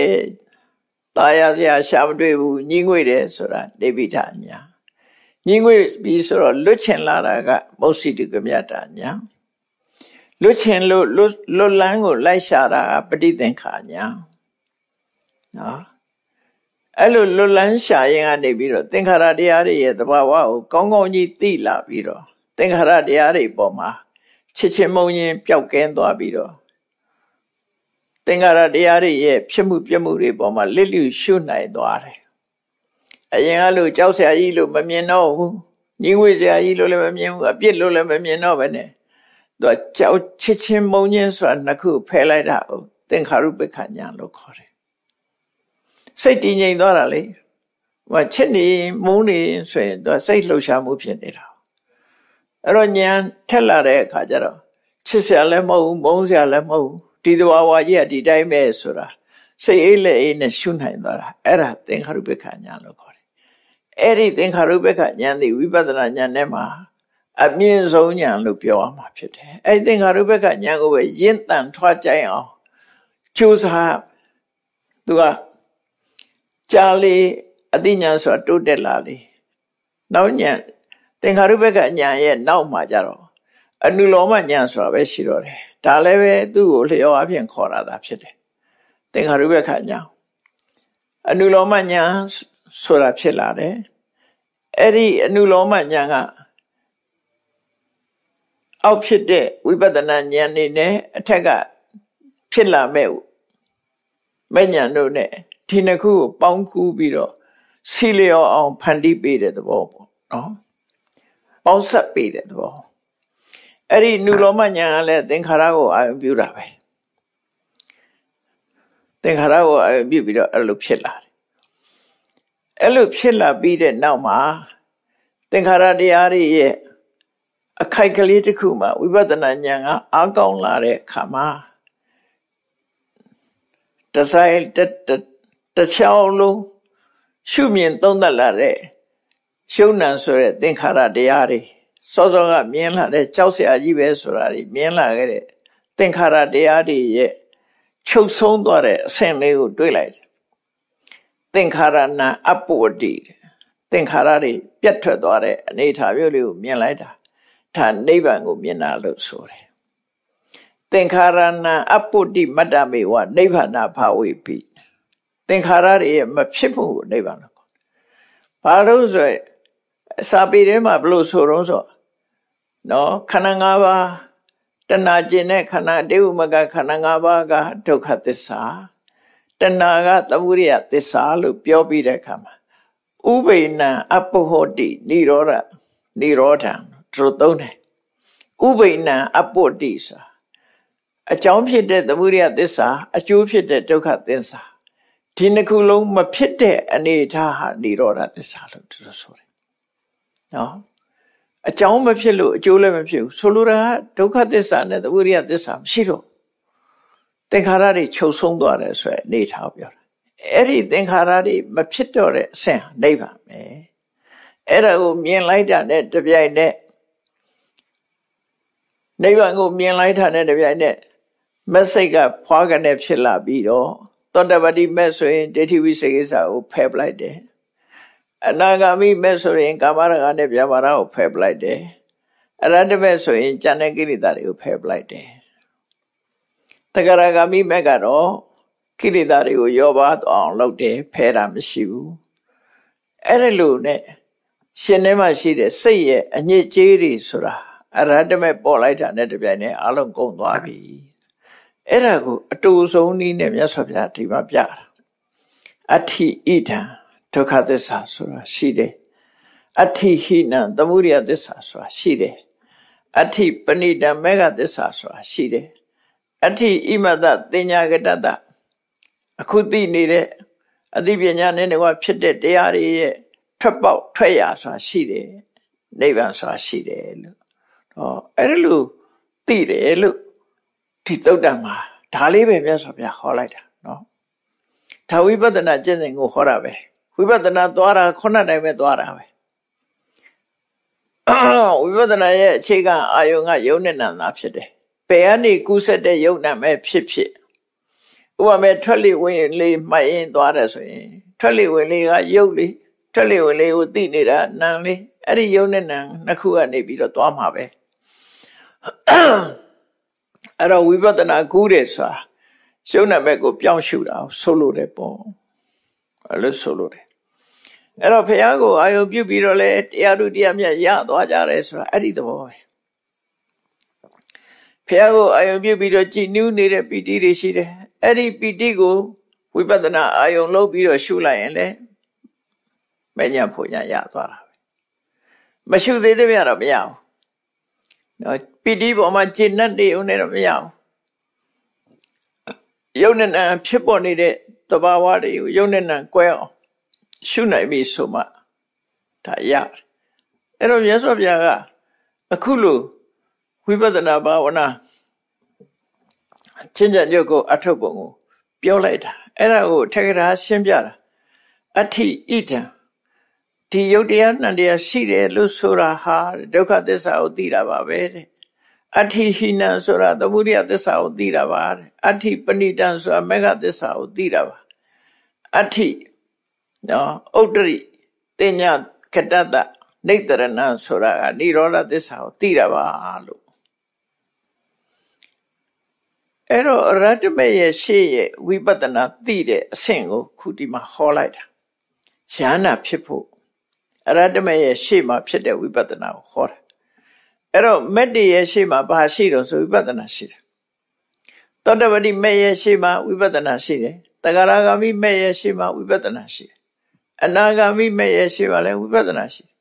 ตายရเสียရှာမတွေ့ဘူးညှင်းငွေတယ်ဆိုတာနေပိဋညာညှင်းငွေပြီးဆိုတော့လွတ်ချင်လာတာကမုတ်စီတကမြတာညာလွတ်ချင်လို့လွတ်လန်းကိုလိုက်ရှာတာကပဋိသင်္ခာညာနော်အဲ့လိုလွတ်လန်းရှာရင်ကနေပြီးတော့သင်္ခါရတရားတွေရဲ့သဘာဝကိုကောင်းကောင်းကြီးသိလာပြီးတော့သင်္ခါရတရားတွေပေါ်မှာချစ်ချင်းမုန်းရင်ပျောက်ကင်းသွားပြီးတော့ သင်္ခါရတရားတွေရဲ့ဖြစ်မှုပြမှုတွေပေါ်မှာလစ်လျူရှုနိုင်သွားတယ်အရင်ကလို့ကြောက်စရာကြီးလို့မမြင်တော့ဘူးညင်ဝေစရာကြီးလို့လည်းမမြင်ဘူးအပြစ်လို့လည်းမမြင်တော့ဘဲနဲ့သူကကြောက်ချစ်ချင်းမုန်းခြင်းဆိုတာနှစ်ခုဖယ်လိုက်တာကိုသင်္ခါရုပ္ပခညာလို့ခေါ်တယ်စိတ်တည်ငြိမ်သွားတာလေဟိုချစ်နေမုန်းနေဆိုရင်သူကစိတ်လှုပ်ရှားမှုဖြစ်နေတာအဲ့တော့ညာထက်လာတဲ့အခါကျတော့ချစ်စရာလည်းမဟုတ်ဘူးမုန်းစရာလည်းမဟုတ်ဘူး ဒီသဘာဝကြီးကဒီတိုင်းပဲဆိုတာစိတ်အေးလက်အေးနဲ့ရှုနိုင်သွားတာအဲ့ဒါသင်္ခါရုပ္ပခညာလို့ခေါ်တယ်အဲ့ဒီသင်္ခါရုပ္ပခညာသိဝိပဿနာညာနဲ့မှာအမြင့်ဆုံးညာလို့ပြောရမှာဖြစ်တယ်အဲ့ဒီသင်္ခါရုပ္ပခညာကိုပဲရင့်တန်ထွားကြိုင်အောင်ကျိုးစားသူကကြာလေအသိဉာဏ်ဆိုတာတိုးတက်လာလေနောက်ဉာဏ်သင်္ခါရုပ္ပကဉာဏ်ရဲ့နောက်မှာကြတော့အနုလောမဉာဏ်ဆိုတာပဲရှိတော့တယ် ဒါလည်းပဲသူ့ကိုလျော်အပြင်ခေါ်တာသာဖြစ်တယ်သင်္ခါရုပ္ပကဉာဏ်အနုလောမဉာဏ်ဆိုတာဖြစ်လာတယ်အဲ့ဒီအနုလောမဉာဏ်ကအောက်ဖြစ်တဲ့ဝိပဿနာဉာဏ်နေနဲ့အထက်ကဖြစ်လာမဲ့မဲ့ဉာဏ်တို့နဲ့ဒီနှစ်ခုကိုပေါင်းကူးပြီးတော့စီလျော်အောင်ဖန်တီးပေးတဲ့သဘောပေါ့နော်ပေါင်းဆက်ပေးတဲ့သဘော အဲ့ဒီနုလောမဉာဏ်ကလည်းသင်္ခါရကိုအာရုံပြုတာပဲသင်္ခါရကိုအာရုံပြုပြီးတော့အဲ့လိုဖြစ်လာတယ်အဲ့လိုဖြစ်လာပြီးတဲ့နောက်မှာသင်္ခါရတရားတွေရဲ့အခိုက်ကလေးတစ်ခုမှာဝိပဿနာဉာဏ်ကအားကောင်းလာတဲ့အခါမှာတဆိုင်တတချောင်းလုံးရှုမြင်သုံးသပ်လာတဲ့ရှုံနံဆိုတဲ့သင်္ခါရတရားတွေ စောစောကမြင်လာတဲ့ကြောက်စရာကြီးပဲဆိုတာတွေမြင်လာခဲ့တဲ့သင်္ခါရတရားတွေရဲ့ချုပ်ဆုံးသွားတဲ့အဆင့်လေးကိုတွေးလိုက်သင်္ခါရနာအပ္ပဝတိသင်္ခါရတွေပြတ်ထွက်သွားတဲ့အနေအထားမျိုးလေးကိုမြင်လိုက်တာဒါနိဗ္ဗာန်ကိုမြင်တာလို့ဆိုတယ်သင်္ခါရနာအပ္ပတိမတ္တမေဝနိဗ္ဗာန်ဘာဝေပိသင်္ခါရတွေရဲ့မဖြစ်ဖို့ကိုနိဗ္ဗာန်လို့ခေါ်တယ်ဘာလို့ဆိုရအစာပေထဲမှာဘလို့ဆိုတော့ဆို နော်ခန္ဓာ၅ပါးတဏှာကျင်တဲ့ခန္ဓာတေဝမကခန္ဓာ၅ပါးကဒုက္ခသစ္စာတဏှာကသမုဒိယသစ္စာလို့ပြောပြီးတဲ့အခါမှာဥပိ္ပဏအပ္ပဟောတိនិရောဓនិရောဓံသူသုံးတယ်ဥပိ္ပဏအပ္ပတိစာအကြောင်းဖြစ်တဲ့သမုဒိယသစ္စာအကျိုးဖြစ်တဲ့ဒုက္ခသစ္စာဒီနှစ်ခုလုံးမဖြစ်တဲ့အနေအထားဟာនិရောဓသစ္စာလို့သူဆိုတယ်နော် အကြောင်းမဖြစ်လို့အကျိုးလည်းမဖြစ်ဘူးဆိုလိုတာဒုက္ခသစ္စာနဲ့သမုဒိယသစ္စာမရှိတော့သင်္ခါရတွေချုပ်ဆုံးသွားတယ်ဆိုရအနေထားပြောတာအဲ့ဒီသင်္ခါရတွေမဖြစ်တော့တဲ့အဆင့်နိဗ္ဗာန်ပဲအဲ့ဒါကိုမြင်လိုက်တာနဲ့တပြိုင်နက်နိဗ္ဗာန်ကိုမြင်လိုက်တာနဲ့တပြိုင်နက်မက်စိတ်ကဖွားကနေဖြစ်လာပြီးတော့သောတပတိမက်ဆိုရင်ဒိဋ္ဌိဝိစေကိစ္စကိုဖယ်ပလိုက်တယ် အနာဂါမိမဲ့ဆိုရင်ကာမရဂနဲ့ဗျာပါဒကိုဖယ်ပလိုက်တယ်အရဟတမဲ့ဆိုရင်ဉာဏ်နဲ့ကိရိတာတွေကိုဖယ်ပလိုက်တယ်တဂရဂါမိမဲ့ကတော့ကိရိတာတွေကိုယောပါအောင်လုပ်တယ်ဖယ်တာမရှိဘူးအဲ့ဒါလို့ ਨੇ ရှင်ထဲမှာရှိတဲ့စိတ်ရဲ့အညစ်အကြေးတွေဆိုတာအရဟတမဲ့ပေါ်လိုက်တာနဲ့တပြိုင်တည်းအလုံးကုန်သွားပြီအဲ့ဒါကိုအတူဆုံးနည်းနဲ့မြတ်စွာဘုရားဒီမှာပြတာအဋ္ဌိဣဒံ ဒုက္ခသစ္စာဆိုတာရှိတယ်အဋ္ဌိဟိနံသမုဒိယသစ္စာဆိုတာရှိတယ်အဋ္ဌိပဏိတမေဃသစ္စာဆိုတာရှိတယ်အဋ္ဌိဣမတတင်ညာကတတအခုသိနေတဲ့အသိပညာနဲ့တကွာဖြစ်တဲ့တရားတွေရဲ့ထွက်ပေါက်ထွက်ရဆိုတာရှိတယ်နိဗ္ဗာန်ဆိုတာရှိတယ်လို့ဟောအဲ့ဒါလို့သိတယ်လို့ဒီသုတ်တံမှာဒါလေးပဲမြတ်စွာဘုရားဟောလိုက်တာနော်ဒါဝိပဿနာကျင့်စဉ်ကိုဟောတာပဲ ဝိပဿနာသွားတာခုနတိုင်းပဲသွားတာပဲဝိပဿနာရဲ့အခြေခံအာယုံကယုံနဲ့နံသာဖြစ်တယ်ပယ်ကနေကူးဆက်တဲ့ယုံနဲ့ပဲဖြစ်ဖြစ်ဥပမာထွက်လေဝင်လေမှတ်ရင်သွားတယ်ဆိုရင်ထွက်လေဝင်လေကယုတ်လေထွက်လေဝင်လေကိုသိနေတာနံလေအဲ့ဒီယုံနဲ့နံနှစ်ခုကနေပြီးတော့သွားမှာပဲအဲ့တော့ဝိပဿနာကူးတယ်ဆိုတာရှုံးတဲ့ဘက်ကိုပြောင်းရှုတာဆိုလို့တယ်ပေါ့အဲ့ လိုဆိုလို့တယ်အဲ့တော့ဘုရားကိုအာယုံပြုပြီးတော့လေတရားသူတရားမြတ်ရသွားကြတယ်ဆိုတာအဲ့ဒီသဘောပဲဘုရားကိုအာယုံပြုပြီးတော့ကြည်နူးနေတဲ့ပီတိတွေရှိတယ်အဲ့ဒီပီတိကိုဝိပဿနာအာယုံလုပ်ပြီးတော့ရှုလိုက်ရင်လေမညာဖို့ညာရသွားတာပဲမရှုသေးသေးမြတော့မရဘူးနော်ပီတိပေါ်မှာจิตနဲ့နေုံနဲ့တော့မရဘူးယုံနဲ့ဖြစ်ပေါ်နေတဲ့ တဘာဝတွေကိုယုံနဲ့နံကွဲအောင်ရှုနိုင်ပြီဆိုမှဒါရတယ်အဲ့တော့မြတ်စွာဘုရားကအခုလိုဝိပဿနာဘာဝနာချင်းချင်ကြုတ်ကိုအထုပ်ပုံကိုပြောလိုက်တာအဲ့ဒါကိုထက္ကရာရှင်းပြတာအဋ္ဌိဣဒံဒီယုတ်တရားနံတရားရှိတယ်လို့ဆိုတာဟာဒုက္ခသစ္စာကိုသိတာပါပဲတဲ့အဋ္ဌိဟိနံဆိုတာသမုဒိယသစ္စာကိုသိတာပါတဲ့အဋ္ဌိပဏိတံဆိုတာမေဃသစ္စာကိုသိတာပါ အဋ္ဌိနော်ဥဒ္ဒရိတင်ညာခတတနေတရဏဆိုတာကនិရောဓသစ္စာကိုသိတာပါလို့အဲ့တော့ရတ္တမေရဲ့ရှေ့ရဲ့ဝိပဿနာသိတဲ့အဆင့်ကိုခုဒီမှာဟောလိုက်တာဉာဏ်နာဖြစ်ဖို့အရတ္တမေရဲ့ရှေ့မှာဖြစ်တဲ့ဝိပဿနာကိုဟောတာအဲ့တော့မက်တရဲ့ရှေ့မှာဘာရှိတော့ဆိုဝိပဿနာရှိတယ်သောတပတိမဲ့ရဲ့ရှေ့မှာဝိပဿနာရှိတယ် တဂရဂါမိမဲ့ရဲ့ရှေ့မှာဝိပဿနာရှိတယ်အနာဂါမိမဲ့ရဲ့ရှေ့မှာလည်းဝိပဿနာရှိတယ်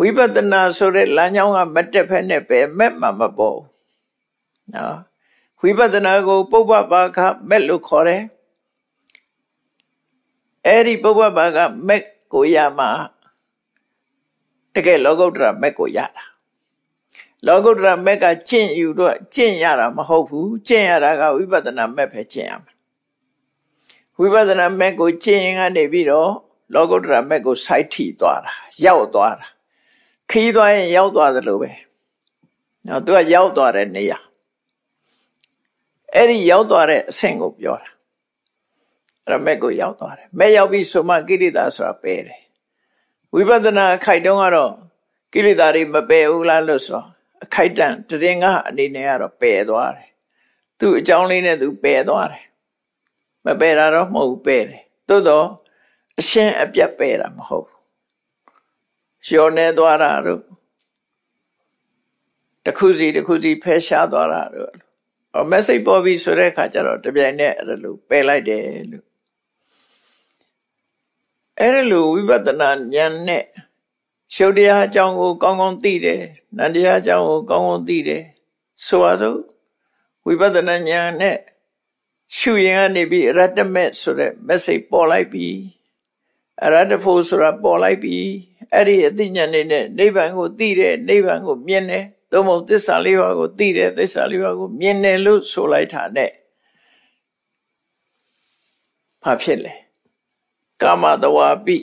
ဝိပဿနာဆိုတဲ့လမ်းကြောင်းကမတက်ဖက်နဲ့ပဲမဲ့မှမပေါ်ဘူးနော်ဝိပဿနာကို ပုပ္ပပါကမဲ့လို့ခေါ်တယ်အဲ့ဒီပုပ္ပပါကမဲ့ကိုရမှာတကယ်လောကုတ္တရာမဲ့ကိုရတာလောကုတ္တရာမဲ့ကကျင့်ယူတော့ကျင့်ရတာမဟုတ်ဘူးကျင့်ရတာကဝိပဿနာမဲ့ပဲကျင့်ရမှာ ဝိပဿနာမဲ့ကိုကျင့်ရင်ကနေပြီးတော့လောကုတ္တရာမဲ့ကိုစိုက်ထီသွားတာရောက်သွားတာခီးသွားရင်ရောက်သွားသလိုပဲနော်သူကရောက်သွားတဲ့နေရာအဲ့ဒီရောက်သွားတဲ့အဆင့်ကိုပြောတာအဲ့မဲ့ကိုရောက်သွားတယ်မဲ့ရောက်ပြီးဆိုမှကိရိတာဆိုတာပယ်တယ်ဝိပဿနာခိုက်တုံးကတော့ကိလေသာတွေမပယ်ဘူးလားလို့ဆိုအခိုက်တန့်တရင်ကအနေနဲ့ကတော့ပယ်သွားတယ်သူ့အကြောင်းလေးနဲ့သူပယ်သွားတယ် မပယ်တာတော့မဟုတ်ပယ်တယ်သို့တော့အရှင်းအပြတ်ပယ်တာမဟုတ်ဘူးလျှော်နေသွားတာတို့တခုစီတခုစီဖယ်ရှားသွားတာတို့အ message ပေါ်ပြီဆိုတဲ့အခါကျတော့တပြိုင်နက်အဲ့လိုပယ်လိုက်တယ်လို့အဲ့လိုဝိပဿနာဉာဏ်နဲ့ရှုပ်တရားအကြောင်းကိုကောင်းကောင်းသိတယ်နန္တရားအကြောင်းကိုကောင်းကောင်းသိတယ်ဆိုပါစို့ဝိပဿနာဉာဏ်နဲ့ ရှုရင်ကနေပြီးရတ္တမက်ဆိုတဲ့ message ပေါ်လိုက်ပြီအရတ္တဖို့ဆိုတာပေါ်လိုက်ပြီအဲ့ဒီအသိဉာဏ်နဲ့နိဗ္ဗာန်ကိုသိတယ်နိဗ္ဗာန်ကိုမြင်တယ်သို့မဟုတ်သစ္စာလေးပါးကိုသိတယ်သစ္စာလေးပါးကိုမြင်တယ်လို့ဆိုလိုက်တာနဲ့ဘာဖြစ်လဲကာမတဝါပိ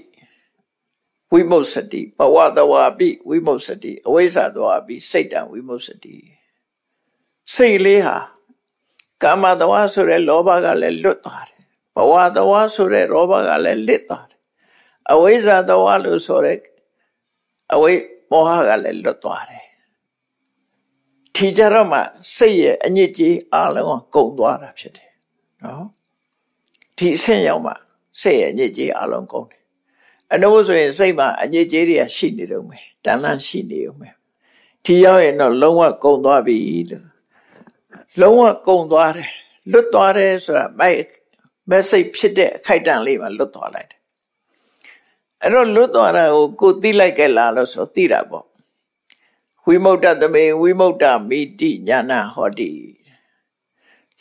ဝိမု ssati ဘဝတဝါပိဝိမု ssati အဝိဇ္ဇာတဝါပိစိတ်တံဝိမု ssati စိတ်လေးဟာ ကာမတဝါဆိုတဲ့လောဘကလည်းလွတ်သွားတယ်ဘဝတဝါဆိုတဲ့လောဘကလည်းလစ်သွားတယ်အဝိဇ္ဇာတဝါလို့ဆိုတဲ့အဝိမောဟကလည်းလွတ်သွားတယ်ထီကြတော့မှစိတ်ရဲ့အညစ်အကြေးအလုံးကုန်သွားတာဖြစ်တယ်နော်ဒီအဆင့်ရောက်မှစိတ်ရဲ့အညစ်အကြေးအလုံးကုန်တယ်အနှုတ်ဆိုရင်စိတ်မှာအညစ်အကြေးတွေကရှိနေတော့မယ်တန်လန်းရှိနေုံပဲဒီရောက်ရင်တော့လုံးဝကုန်သွားပြီလို့ လုံးဝကုန်သွားတယ်လွတ်သွားတယ်ဆိုတာမိုက်မက်ဆေ့ဖြစ်တဲ့အခိုက်အတန့်လေးမှာလွတ်သွားလိုက်တယ်အဲ့တော့လွတ်သွားတာကိုကိုသိလိုက်ကြလားလို့ဆိုသိတာပေါ့ဝိမု ക്ത သမေဝိမု ക്ത မိတိညာနာဟောတိ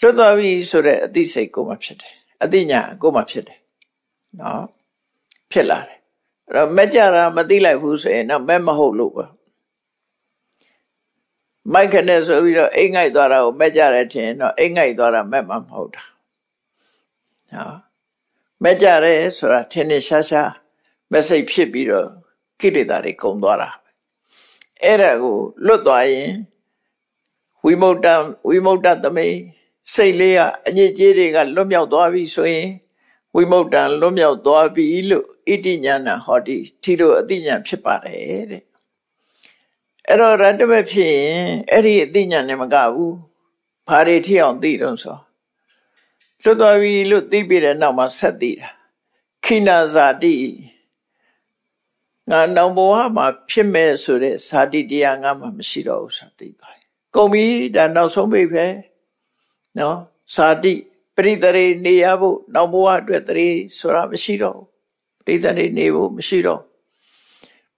လွတ်သွားပြီဆိုတဲ့အသိစိတ်ကိုမှဖြစ်တယ်အသိညာကိုမှဖြစ်တယ်နော်ဖြစ်လာတယ်အဲ့တော့မကြတာမသိလိုက်ဘူးဆိုရင်တော့မဲမဟုတ်လို့ပဲ မိုက်ခနဲ့ဆိုပြီးတော့အိမ်ငိုက်သွားတာကိုမကြတယ်ထင်တော့အိမ်ငိုက်သွားတာမဲ့မှမဟုတ်တာနော်မကြတယ်ဆိုတာထင်ထင်ရှားရှားမစိတ်ဖြစ်ပြီးတော့ကိလေသာတွေကုန်သွားတာအဲ့ဒါကိုလွတ်သွားရင်ဝိမု ക്ത ဝိမု ക്ത သမိစိတ်လေးကအညစ်အကြေးတွေကလွတ်မြောက်သွားပြီဆိုရင်ဝိမု ക്ത လွတ်မြောက်သွားပြီလို့ဣတိညာဏဟောတိထီလိုအတိညာဖြစ်ပါတယ်တဲ့ အဲ့တော့ရတ္တမဖြစ်ရင်အဲ့ဒီအတိညာနဲ့မကဘူးဘာတွေထီအောင်သိတော့ဆိုလွတ်သွားပြီလို့သိပြီးတဲ့နောက်မှာဆက်သိတာခိနာဇာတိငါနောင်ဘဝမှာဖြစ်မဲ့ဆိုတဲ့ဇာတိတရားငါမှမရှိတော့ဘူးဆိုသိသွားတယ်။ကုန်ပြီဒါနောက်ဆုံးပိပဲနော်ဇာတိပရိသရေနေရဖို့နောက်ဘဝအတွက်တရေဆိုတာမရှိတော့ဘူးပရိသရေနေဖို့မရှိတော့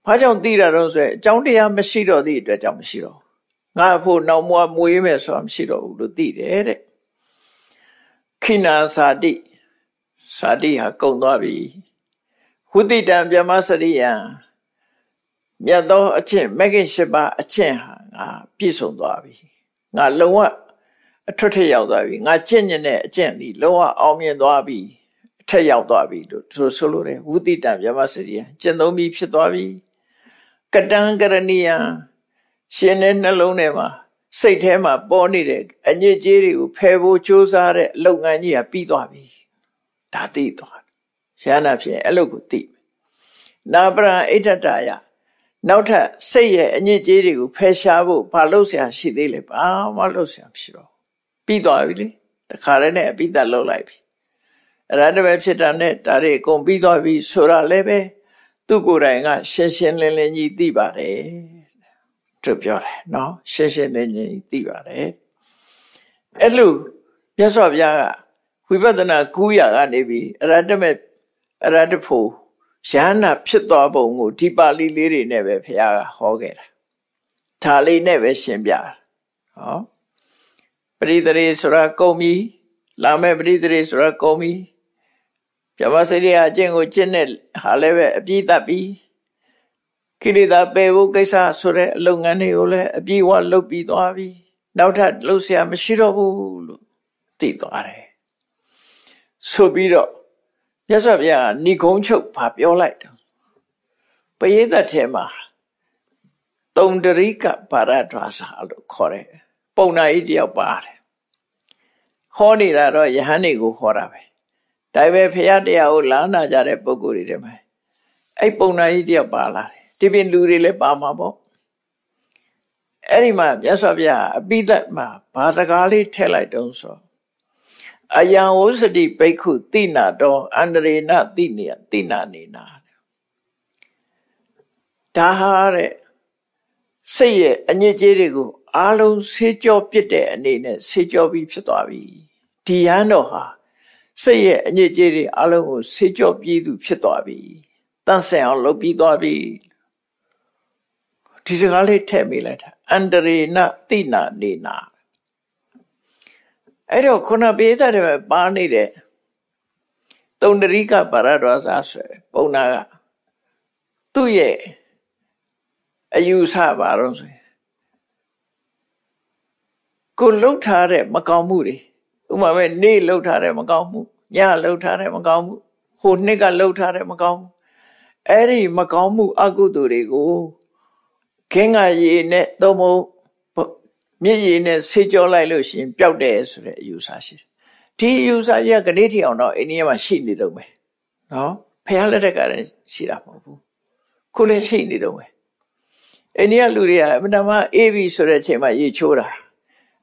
ဘာကြောင့်သိတာတော့ဆိုရင်အကြောင်းတရားမရှိတော့သည့်အတွက်ကြောင့်မရှိတော့ငါဖို့နောက်ဘဝမွေးမယ်ဆိုတာမရှိတော့ဘူးလို့သိတယ်တဲ့ခိနာဇာတိဇာတိဟာကုန်သွားပြီဝိတိတံဗြဟ္မစရိယံမြတ်သောအချက်မဂ္ဂင်၈ပါးအချက်ဟာငါပြည့်စုံသွားပြီငါလုံးဝအထွတ်ထရောက်သွားပြီငါကျင့်ညင်တဲ့အကျင့်ဒီလုံးဝအောင်မြင်သွားပြီအထက်ရောက်သွားပြီလို့ဆိုဆိုလို့တယ်ဝုတိတံဗြဟ္မစရိယကျင့်သုံးပြီးဖြစ်သွားပြီ ကတံကရဏီယံရှင်တဲ့နှလုံးထဲမှာစိတ်ထဲမှာပေါ်နေတဲ့အညစ်အကြေးတွေကိုဖယ်ဖို့ကြိုးစားတဲ့လုပ်ငန်းကြီးကပြီးသွားပြီဒါသိသွားရဟနာဖြစ်အဲ့လိုကိုသိနာပရံအိဋ္ဌတယနောက်ထပ်စိတ်ရဲ့အညစ်အကြေးတွေကိုဖယ်ရှားဖို့ဘာလုပ်ဆရာရှိသေးလဲဘာမှလုပ်ဆရာမရှိတော့ပြီးသွားပြီလေတခါတည်းနဲ့အပိသက်လုပ်လိုက်ပြီအရဟတပဲဖြစ်တာနဲ့ဒါတွေအကုန်ပြီးသွားပြီဆိုတာလည်းပဲ သူကိုယ်တိုင်ကရှင်းရှင်းလင်းလင်းကြီးသိပါတယ်သူပြောတယ်နော်ရှင်းရှင်းလင်းလင်းကြီးသိပါတယ်အဲ့လိုမြတ်စွာဘုရားကဝိပဿနာကူးရကနေပြီးအရဟတမေအရဟတဖို့ရဟနာဖြစ်သွားပုံကိုဒီပါဠိလေးတွေနဲ့ပဲဘုရားကဟောခဲ့တာဒါလေးနဲ့ပဲရှင်းပြတာဟောပရိသေရေဆိုတာကုံပြီလာမဲ့ပရိသေရေဆိုတာကုံပြီ ပြမစရိယအကျင့်ကိုကျင့်တဲ့ဟာလည်းပဲအပြည့်တတ်ပြီကိလေသာပယ်ဖို့ကိစ္စဆိုတဲ့အလုပ်ငန်းတွေကိုလည်းအပြည့်ဝလုပ်ပြီးသွားပြီနောက်ထပ်လှုပ်ရှားမရှိတော့ဘူးလို့သိသွားတယ်ဆိုပြီးတော့မြတ်စွာဘုရားဏိကုံးချုပ်ဗာပြောလိုက်တယ်ပရိသတ်ထဲမှာတုံတရိကပါရဒွာစာလို့ခေါ်တယ်ပုံနာကြီးတယောက်ပါတယ်ဟောနေတာတော့ယဟန်တွေကိုဟောတာပဲ ဒါပေမဲ့ဖရာတရားကိုလာနာကြတဲ့ပုဂ္ဂိုလ်တွေတည်းမှာအဲ့ပုံနာကြီးတယောက်ပါလာတယ်ဒီပြင်လူတွေလည်းပါမှာပေါ့အဲ့ဒီမှာမြတ်စွာဘုရားအပိသက်မှာဘာစကားလေးထည့်လိုက်တုံးဆိုအယံဝုစတိဘိက္ခုတိနာတော်အန္တရေနတိနေတိနာနေနာဒါဟာတဲ့စိတ်ရဲ့အညစ်အကြေးတွေကိုအားလုံးဆေးကြောပစ်တဲ့အနေနဲ့ဆေးကြောပြီးဖြစ်သွားပြီဒီရန်တော်ဟာ စိတ်ရဲ့အညစ်အကြေးတွေအားလုံးကိုဆေးကြောပြီးသူဖြစ်သွားပြီတန့်ဆင်အောင်လုပ်ပြီးသွားပြီဒီစကားလေးထည့်မိလိုက်တာအန္တရေနတိနာနေနာအဲ့တော့ခုနပေးတဲ့ပါနေတဲ့တုံတရိကပါရဒဝါစာဆိုပုံနာကသူ့ရဲ့အယူဆပါတော့ဆိုကိုလှုပ်ထားတဲ့မကောင်းမှုတွေ ဥပမာပဲနေလှုပ်ထားတဲ့မကောင်းမှုညလှုပ်ထားတဲ့မကောင်းမှုဟိုနှစ်ကလှုပ်ထားတဲ့မကောင်းမှုအဲ့ဒီမကောင်းမှုအကုသိုလ်တွေကိုခင်းကရေနဲ့သုံးဖို့မြစ်ရည်နဲ့ဆေးကြောလိုက်လို့ရှိရင်ပျောက်တယ်ဆိုတဲ့အယူဆရှိတယ်ဒီအယူဆရကနေ့ထီအောင်တော့အိန္ဒိယမှာရှိနေတော့မယ်နော်ဖះလက်ထက်ကလည်းရှိတာမဟုတ်ဘူးခုလည်းရှိနေတော့မယ်အိန္ဒိယလူတွေကအမှန်တမ်းအေးပြီဆိုတဲ့အချိန်မှာရေချိုးတာ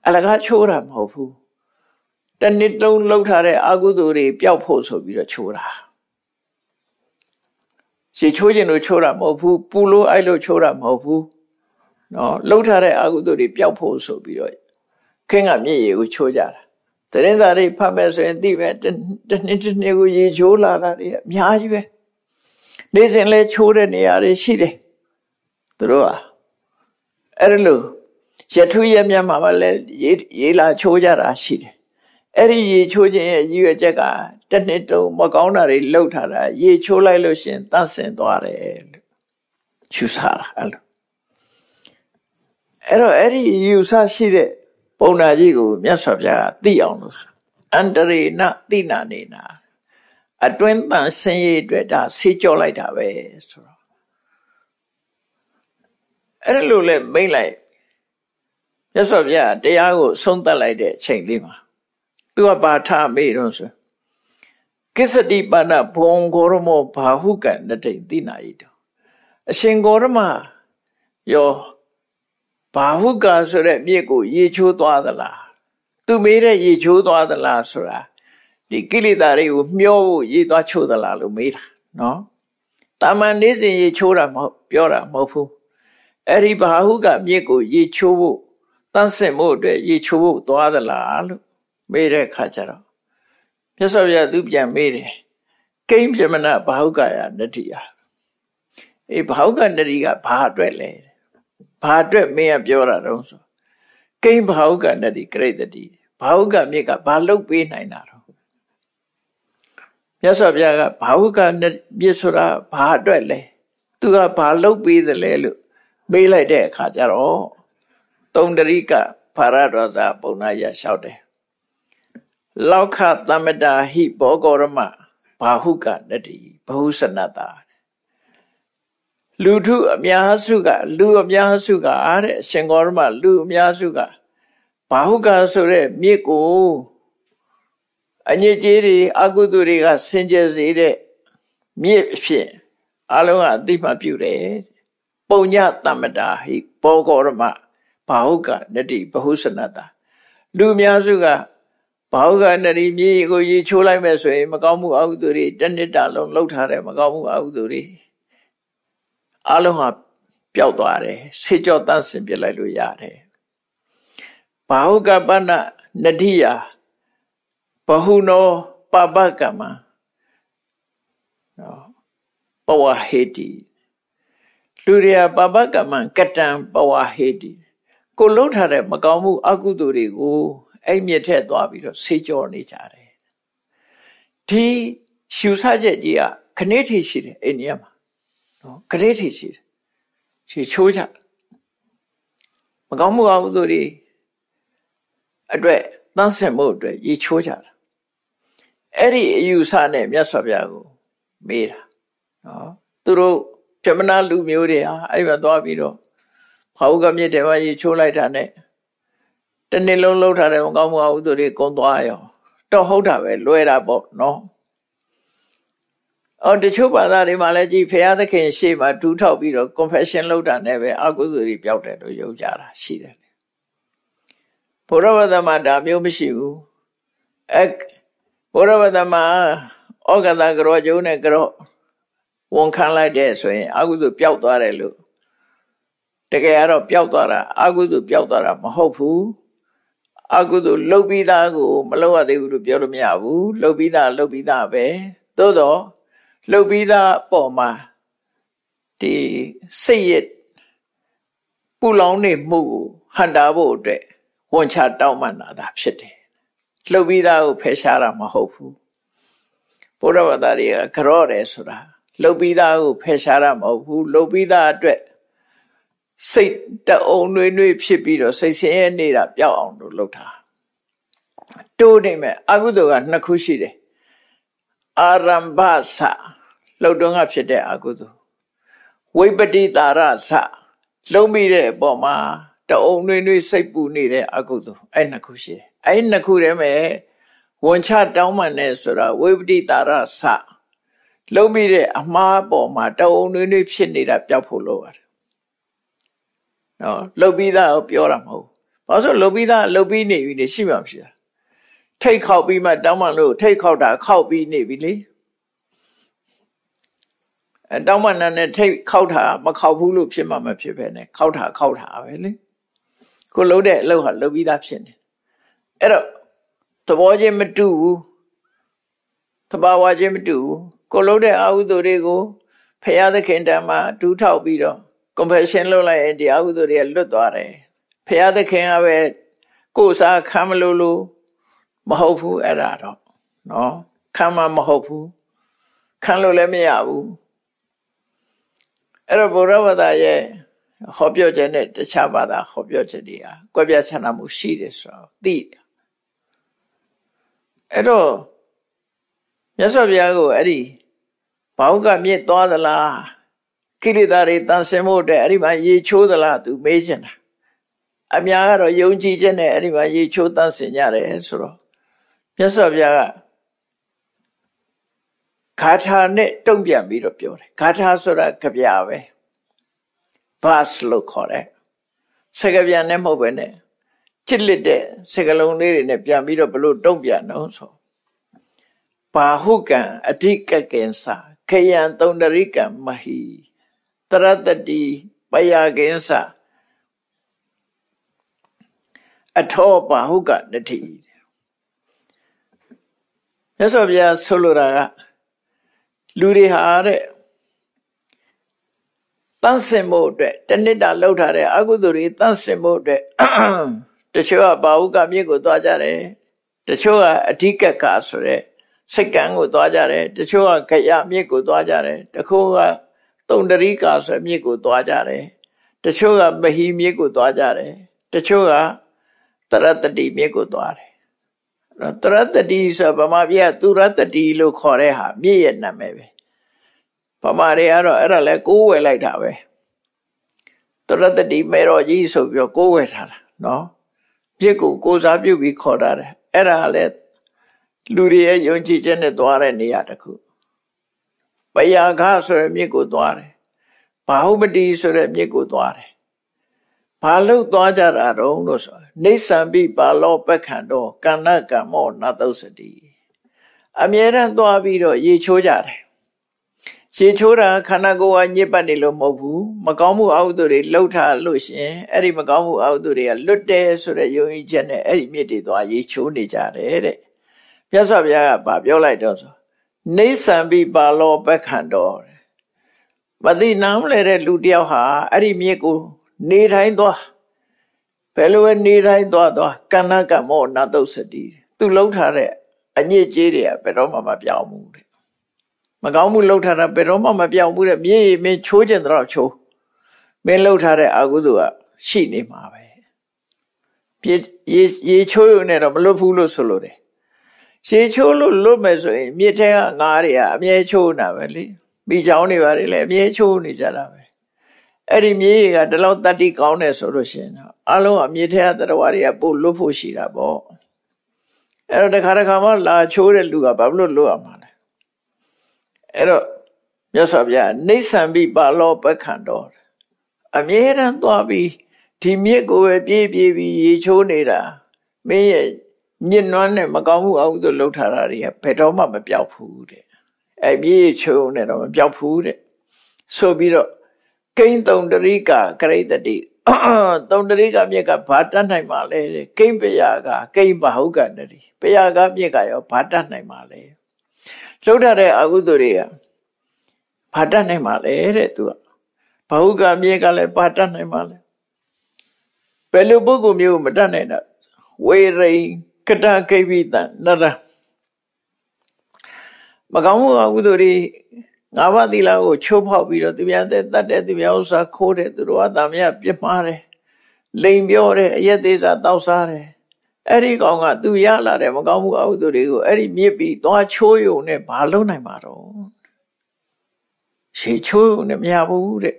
အလကားချိုးတာမဟုတ်ဘူး တနစ်လုံးလှုပ်ထားတဲ့အကုသိုလ်တွေပျောက်ဖို့ဆိုပြီးတော့ချိုးတာရေချိုးခြင်းလို့ချိုးတာမဟုတ်ဘူးပူလို့အဲ့လိုချိုးတာမဟုတ်ဘူးနော်လှုပ်ထားတဲ့အကုသိုလ်တွေပျောက်ဖို့ဆိုပြီးတော့ခင်းကမြည့်ရည်ကိုချိုးကြတာတရင်စာတွေဖတ်မဲ့ဆိုရင်သိပဲတနှစ်တစ်နှစ်ကိုရေချိုးလာတာတွေအများကြီးပဲနေ့စဉ်လဲချိုးတဲ့နေရာတွေရှိတယ်သူတို့ကအဲ့လိုရထုရမြတ်မှာလည်းရေရေလာချိုးကြတာရှိတယ် အဲ့ဒီရေချိုးခြင်းရဲ့ရည်ရွယ်ချက်ကတနှစ်တုံးမကောင်းတာတွေလှုပ်ထားတာရေချိုးလိုက်လို့ရှင်တန့်စင်သွားတယ်လို့ချူစားတာအဲ့လိုအဲ့တော့အဲ့ဒီယူဆရှိတဲ့ပုံနာကြီးကိုမြတ်စွာဘုရားကသိအောင်လို့အန္တရေနသိနာနေနာအတွင်းတန်ဆင်းရဲအတွက်ဒါဆေးကြောလိုက်တာပဲဆိုတော့အဲ့လိုလဲမိတ်လိုက်မြတ်စွာဘုရားတရားကိုဆုံးသက်လိုက်တဲ့အချိန်လေးမှာ သူကပါထမေးတော့ဆိုကိစ္စတိပါဏဘုံဂေါရမောဘာဟုကနတိတိနာဤတောအရှင်ဂေါရမယောဘာဟုကာဆိုတဲ့မြစ်ကို ရေချိုးသွားသလားသူမေးတဲ့ရေချိုးသွားသလားဆိုတာဒီကိလေသာတွေကိုမျောဖို့ရေသွားချိုးသလားလို့မေးတာနော်တာမန်နေစဉ်ရေချိုးတာမဟုတ်ပြောတာမဟုတ်ဘူးအဲ့ဒီဘာဟုကမြစ်ကို ရေချိုးဖို့တန့်စင်ဖို့အတွက်ရေချိုးဖို့သွားသလားလို့ မေးတဲ့အခါကျတော့မြတ်စွာဘုရားသူပြန်မေးတယ်ကိမ့်ပြမနာဘာဟုကယနတ္တိယအေးဘာဟုကနတ္တိကဘာအတွက်လဲဘာအတွက်မင်းကပြောတာတော့ဆိုကိမ့်ဘာဟုကနတ္တိကရိတတိဘာဟုကမြစ်ကဘာလုတ်ပေးနိုင်တာတော့မြတ်စွာဘုရားကဘာဟုကမြစ်ဆိုတာဘာအတွက်လဲသူကဘာလုတ်ပေးသလဲလို့မေးလိုက်တဲ့အခါကျတော့တုံတရိကဖာရတော်စာပုံနာရလျှောက်တယ် လောက်ခသမတာဟိဘောဂောရမဘာဟုကနတ္တိဘဟုစနတာလူထုအများစုက လူအများစုကအားတဲ့အရှင်ဂေါရမလူအများစုကဘာဟုကဆိုတဲ့မြစ်ကိုအညစ်အကြေးတွေအကုသိုလ်တွေကဆင်ကျဲစေတဲ့မြစ်ဖြစ်အလုံးကအသိမှပြုတယ်ပုံညတမ္မတာဟိဘောဂောရမဘာဟုကနတိဘဟုစနတာလူအများစုက ဘာဟုကနရီမြေကိုရေချိုးလိုက်မယ်ဆိုရင်မကောင်းမှုအဟုသူတွေတနှစ်တာလုံးလှုပ်ထားတယ်မကောင်းမှုအဟုသူတွေအလုံးဟာပျောက်သွားတယ်ဆေးကြောတန့်စင်ပြလိုက်လို့ရတယ်ဘာဟုကပဏနတိယဘဟုနောပပကမနော်ပဝဟေတိလူတွေကပပကမကတံပဝဟေတိကိုလှုပ်ထားတဲ့မကောင်းမှုအကုသိုလ်တွေကို အဲ့မြစ်ထက်သွားပြီးတော့ဆေးကြောနေကြတယ်ဒီရှူဆချက်ကြီးကခဏထိရှိတယ်အိန္ဒိယမှာနော်ခဏထိရှိတယ်ခြေချိုးကြမကောင်းမှုအကုသိုလ်တွေအတွက်သန့်စင်မှုအတွက်ရေချိုးကြတာအဲ့ဒီအယူဆနဲ့မြတ်စွာဘုရားကိုမေးတာနော်သူတို့ပြမနာလူမျိုးတွေဟာအဲ့မှာသွားပြီးတော့ဖာဟုကမြစ်တယ်မှာရေချိုးလိုက်တာနဲ့ တနေ့လုံးလှုပ်ထားတဲ့မကောင်းမှုအဟုသူတွေကုန်းသွားရောတော့ဟုတ်တာပဲလွဲတာပေါ့နော်အော်တချို့ဘာသာတွေမှာလည်းကြည်ဖရာသခင်ရှေ့မှာဒူးထောက်ပြီးတော့ confession လုပ်တာနဲ့ပဲအကုသိုလ်တွေပျောက်တယ်လို့ယုံကြတာရှိတယ်ဘုရားဘာသာမှာဒါမျိုးမရှိဘူးအဲဘုရားဘာသာမှာဩကတာကြောကျုံးနဲ့ကြောဝန်ခံလိုက်တဲ့ဆိုရင်အကုသိုလ်ပျောက်သွားတယ်လို့တကယ်ကတော့ပျောက်သွားတာအကုသိုလ်ပျောက်သွားတာမဟုတ်ဘူး အကုသိုလ်လှုပ်ပြီးသားကိုမလှုပ်ရသေးဘူးလို့ပြောလို့မရဘူးလှုပ်ပြီးသားလှုပ်ပြီးသားပဲသို့တော့လှုပ်ပြီးသားပေါ်မှာဒီစိတ်ရပူလောင်နေမှုကိုဟန်တာဖို့အတွက်ဝန်ချတောင်းပန်တာသာဖြစ်တယ်လှုပ်ပြီးသားကိုဖယ်ရှားတာမဟုတ်ဘူးဘုရားဘာသာတွေကကြော့တယ်ဆိုတာလှုပ်ပြီးသားကိုဖယ်ရှားတာမဟုတ်ဘူးလှုပ်ပြီးသားအတွက် စိတ်တအုံနှွေးနှွေးဖြစ်ပြီးတော့စိတ်ဆင်းရဲနေတာပျောက်အောင်လို့လုပ်တာတိုးနေမဲ့အကုသိုလ်ကနှစ်ခုရှိတယ်အာရမ္ဗသလှုပ်တော့ကဖြစ်တဲ့အကုသိုလ်ဝိပတိတာရသလုံးပြီးတဲ့အပေါ်မှာတအုံနှွေးနှွေးစိတ်ပူနေတဲ့အကုသိုလ်အဲ့နှစ်ခုရှိတယ်အဲ့နှစ်ခုတည်းမဲ့ဝန်ချတောင်းမှန်နေဆိုတာဝိပတိတာရသလုံးပြီးတဲ့အမှားပေါ်မှာတအုံနှွေးနှွေးဖြစ်နေတာပျောက်ဖို့လိုပါတယ် နော်လှုပ်ပြီးသားကိုပြောတာမဟုတ်ဘာလို့လှုပ်ပြီးသားလှုပ်ပြီးနေပြီလေရှိမှမရှိတာထိတ်ခောက်ပြီးမှတောင်းမှလို့ထိတ်ခောက်တာခောက်ပြီးနေပြီလေအဲတောင်းမှနဲ့ထိတ်ခောက်တာမခောက်ဘူးလို့ဖြစ်မှမဖြစ်ပဲနဲ့ခောက်တာခောက်တာပဲလေကိုလှုပ်တဲ့အလုပ်ဟာလှုပ်ပြီးသားဖြစ်နေအဲ့တော့သဘောချင်းမတူဘူးသဘာဝချင်းမတူဘူးကိုလှုပ်တဲ့အာဟုသူတွေကိုဖရာသခင်တံမှာဒူးထောက်ပြီးတော့ compassion လုပ်လိုက်ရင်တရားကုသိုလ်တွေကလွတ်သွားတယ်ဖရာသခင်ကပဲကိုယ်စားခံမလို့လို့မဟုတ်ဘူးအဲ့ဒါတော့နော်ခံမမဟုတ်ဘူးခံလို့လည်းမရဘူးအဲ့တော့ဘုရားဘာသာရဲ့ဟောပြောချက်နဲ့တခြားဘာသာဟောပြောချက်တွေဟာကွဲပြားခြားနားမှုရှိတယ်ဆိုတော့သိတယ်အဲ့တော့မြတ်စွာဘုရားကိုအဲ့ဒီဘာဟုကမြင့်သွားသလား ကိလေသာတွေတန်ဆင်ဖို့အတွက်အဲ့ဒီမှာရေချိုးသလားသူမေးချင်တာအများကတော့ယုံကြည်ခြင်းနဲ့အဲ့ဒီမှာရေချိုးတန်ဆင်ကြတယ်ဆိုတော့မြတ်စွာဘုရားကဂါထာနဲ့တုံ့ပြန်ပြီးတော့ပြောတယ်ဂါထာဆိုတာကြပြပဲဘတ်လို့ခေါ်တယ်စကားပြန်နဲ့မဟုတ်ပဲနဲ့ချစ်လက်တဲ့စကလုံးလေးတွေနဲ့ပြန်ပြီးတော့ဘလို့တုံ့ပြန်တော့ဆိုဘာဟုကံအဓိကကင်္စာခယံသုံးတရိကံမဟိ တရတတိပယကိဉ္စအထောပါဟုကတတိမြတ်စွာဘုရားဆိုလိုတာကလူတွေဟာတဲ့တန့်စင်ဖို့အတွက်တဏိတာလှုပ်ထားတဲ့အကုသိုလ်တွေတန့်စင်ဖို့အတွက်တချို့ကဘာဟုကမြစ်ကိုသွားကြတယ်တချို့ကအဓိကကဆိုတဲ့စိတ်ကံကိုသွားကြတယ်တချို့ကခရမြစ်ကိုသွားကြတယ်တချို့က တုံတရိကာဆိုမြစ်ကိုသွားကြတယ်တချို့ကမဟီမြစ်ကိုသွားကြတယ်တချို့ကတရတတိမြစ်ကိုသွားတယ်တရတတိဆိုဗမာပြည်ကသူရတတိလို့ခေါ်တဲ့ဟာမြစ်ရဲ့နာမည်ပဲဗမာတွေကတော့အဲ့ဒါလဲကိုးဝယ်လိုက်တာပဲတရတတိမေတော်ကြီးဆိုပြီးတော့ကိုးဝယ်ထားတာနော်မြစ်ကိုကိုးစားပြုပြီးခေါ်တာတယ်အဲ့ဒါလဲလူတွေရဲ့ယုံကြည်ချက်နဲ့သွားတဲ့နေရာတစ်ခု ပယာခဆိုတဲ့မြစ်ကိုသွားတယ်ဘာဟုပတိဆိုတဲ့မြစ်ကိုသွားတယ်ဘာလို့သွားကြတာတော့လို့ဆိုနေသံပိပါလောပက္ခန္တောကန္နကမ္မောနသုစတိအမြဲတမ်းသွားပြီးတော့ရေချိုးကြတယ်ရေချိုးတာခန္ဓာကိုယ်ကညစ်ပတ်နေလို့မဟုတ်ဘူးမကောင်းမှုအဟုသူတွေလှုပ်ထားလို့ရှင်အဲ့ဒီမကောင်းမှုအဟုသူတွေကလွတ်တယ်ဆိုတဲ့ယုံကြည်ချက်နဲ့အဲ့ဒီမြစ်တွေသွားရေချိုးနေကြတယ်တဲ့မြတ်စွာဘုရားကဗာပြောလိုက်တော့ဆို နေသံပိပါလောပက္ခန္တောမသိနားမလဲတဲ့လူတယောက်ဟာအဲ့ဒီမြစ်ကိုနေတိုင်းသွားဘယ်လိုပဲနေတိုင်းသွားသွားကဏ္ဍကမောနတုစတိသူလှုပ်ထားတဲ့အညစ်အကြေးတွေကဘယ်တော့မှမပြောင်းဘူးတဲ့မကောင်းမှုလှုပ်ထားတာဘယ်တော့မှမပြောင်းဘူးတဲ့မြေမင်းချိုးကျင်တော့ချိုးမင်းလှုပ်ထားတဲ့အကုသိုလ်ကရှိနေမှာပဲပြေရေရေချိုးရုံနဲ့တော့မလွတ်ဘူးလို့ဆိုလို့တယ် ရေချိုးလို့လွတ်မယ်ဆိုရင်မြစ်ထဲကငါးတွေကအမြဲချိုးနေတာပဲလေမိချောင်းတွေပါတယ်လေအမြဲချိုးနေကြတာပဲအဲ့ဒီမြေကြီးကဒီလောက်တတ္တိကောင်းတယ်ဆိုလို့ရှိရင်တော့အလုံးအမြေထဲကတရားတွေကပို့လွတ်ဖို့ရှိတာပေါ့အဲ့တော့တခါတခါမှလာချိုးတဲ့လူကဘာလို့လွတ်ရမှာလဲအဲ့တော့မြတ်စွာဘုရားနေဆံပြီးပါလောပက္ခန္တော်အမြဲတမ်းသွားပြီးဒီမြစ်ကိုပဲပြေးပြေးပြီးရေချိုးနေတာမင်းရဲ့ ညစ်နွမ်းနဲ့မကောင်းမှုအဟုသို့လှုပ်ထားတာတွေကဘယ်တော့မှမပြောက်ဘူးတဲ့အဲ့ပြေးချိုးနေတော့မပြောက်ဘူးတဲ့ဆိုပြီးတော့ကိန်းတုံတရိကကရိတတိတုံတရိကမြက်ကဘာတတ်နိုင်မှာလဲတဲ့ကိန်းပယကကိန်းဘဟုတ်ကတတိပယကမြက်ကရောဘာတတ်နိုင်မှာလဲလှုပ်ထားတဲ့အကုသိုလ်တွေကဘာတတ်နိုင်မှာလဲတဲ့သူကဘဟုတ်ကမြက်ကလည်းဘာတတ်နိုင်မှာလဲဘယ်လိုပုဂ္ဂိုလ်မျိုးမတတ်နိုင်တာဝေရိ ကတကိပိတနရမကောင်းမှုအကုသိုလ်တွေငါးပါးသီလကိုချိုးဖောက်ပြီးတော့သူများတဲ့တတ်တဲ့သူများဥစ္စာခိုးတယ်သူတို့ကတာမယပြစ်မှားတယ်လိန်ပြောတယ်အရက်သေးစာတောက်စားတယ်အဲ့ဒီကောင်ကသူရလာတဲ့မကောင်းမှုအဟုသူတွေကိုအဲ့ဒီမြစ်ပြီးသွားချိုးယုံနဲ့ဘာလုပ်နိုင်မှာတော့ရှေချိုးယုံနဲ့မရဘူးတဲ့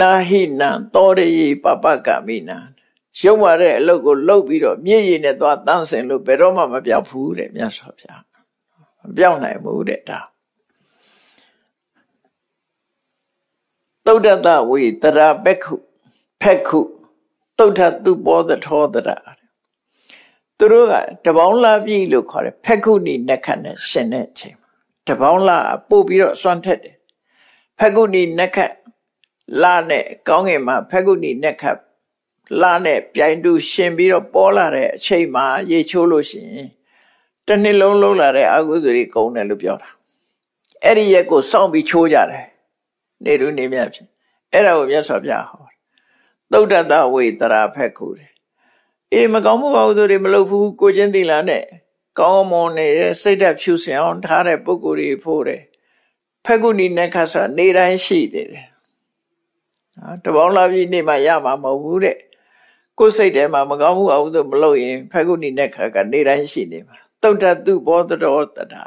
နာဟိနံတောရိပပကမိနံ ရုံရတဲ့အလုပ်ကိုလုပ်ပြီးတော့မြစ်ရည်နဲ့သွားတန်းစင်လို့ဘယ်တော့မှမပြောက်ဘူးတဲ့မြတ်စွာဘုရားမပြောက်နိုင်ဘူးတဲ့ဒါသုဒ္ဓတဝေတရာပက္ခုဖက်ခုသုဒ္ဓသူဘောသထောတရာသူတို့ကတပေါင်းလာပြီလို့ခေါ်တယ်ဖက်ခုနီနက္ခတ်နဲ့ရှင်တဲ့အချိန်တပေါင်းလာပို့ပြီးတော့စွန့်ထက်တယ်ဖက်ခုနီနက္ခတ်လာနဲ့ကောင်းငင်မှာဖက်ခုနီနက္ခတ် လာနဲ့ပြိုင်တူရှင်ပြီးတော့ပေါ်လာတဲ့အချိန်မှာရေချိုးလို့ရှိရင်တစ်နှစ်လုံးလုံးလာတဲ့အကုသိုလ်တွေကုန်တယ်လို့ပြောတာအဲ့ဒီရက်ကိုစောင့်ပြီးချိုးကြတယ်နေတူနေမြတ်ဖြစ်အဲ့ဒါကိုမြတ်စွာဘုရားဟောသုဒ္ဓတဝေတရာဖက်ခုတယ်အေးမကောင်းမှုပါဟုသူတွေမလုပ်ဘူးကိုချင်းသီလာနဲ့ကောင်းမွန်နေတဲ့စိတ်ဓာတ်ဖြူစင်အောင်ထားတဲ့ပုဂ္ဂိုလ်တွေဖို့တယ်ဖက်ခုနီနဲ့ခါဆိုနေတိုင်းရှိတယ်နော်တပေါင်းလာပြီးနေမှရမှာမဟုတ်ဘူးတဲ့ ကိုယ်စိတ်ထဲမှာမကောင်းမှုအဟုသူမလုပ်ရင်ဖက်ခုနီနဲ့ခါကနေတိုင်းရှိနေမှာသုဒ္ဓတုဘောတတော်တတာ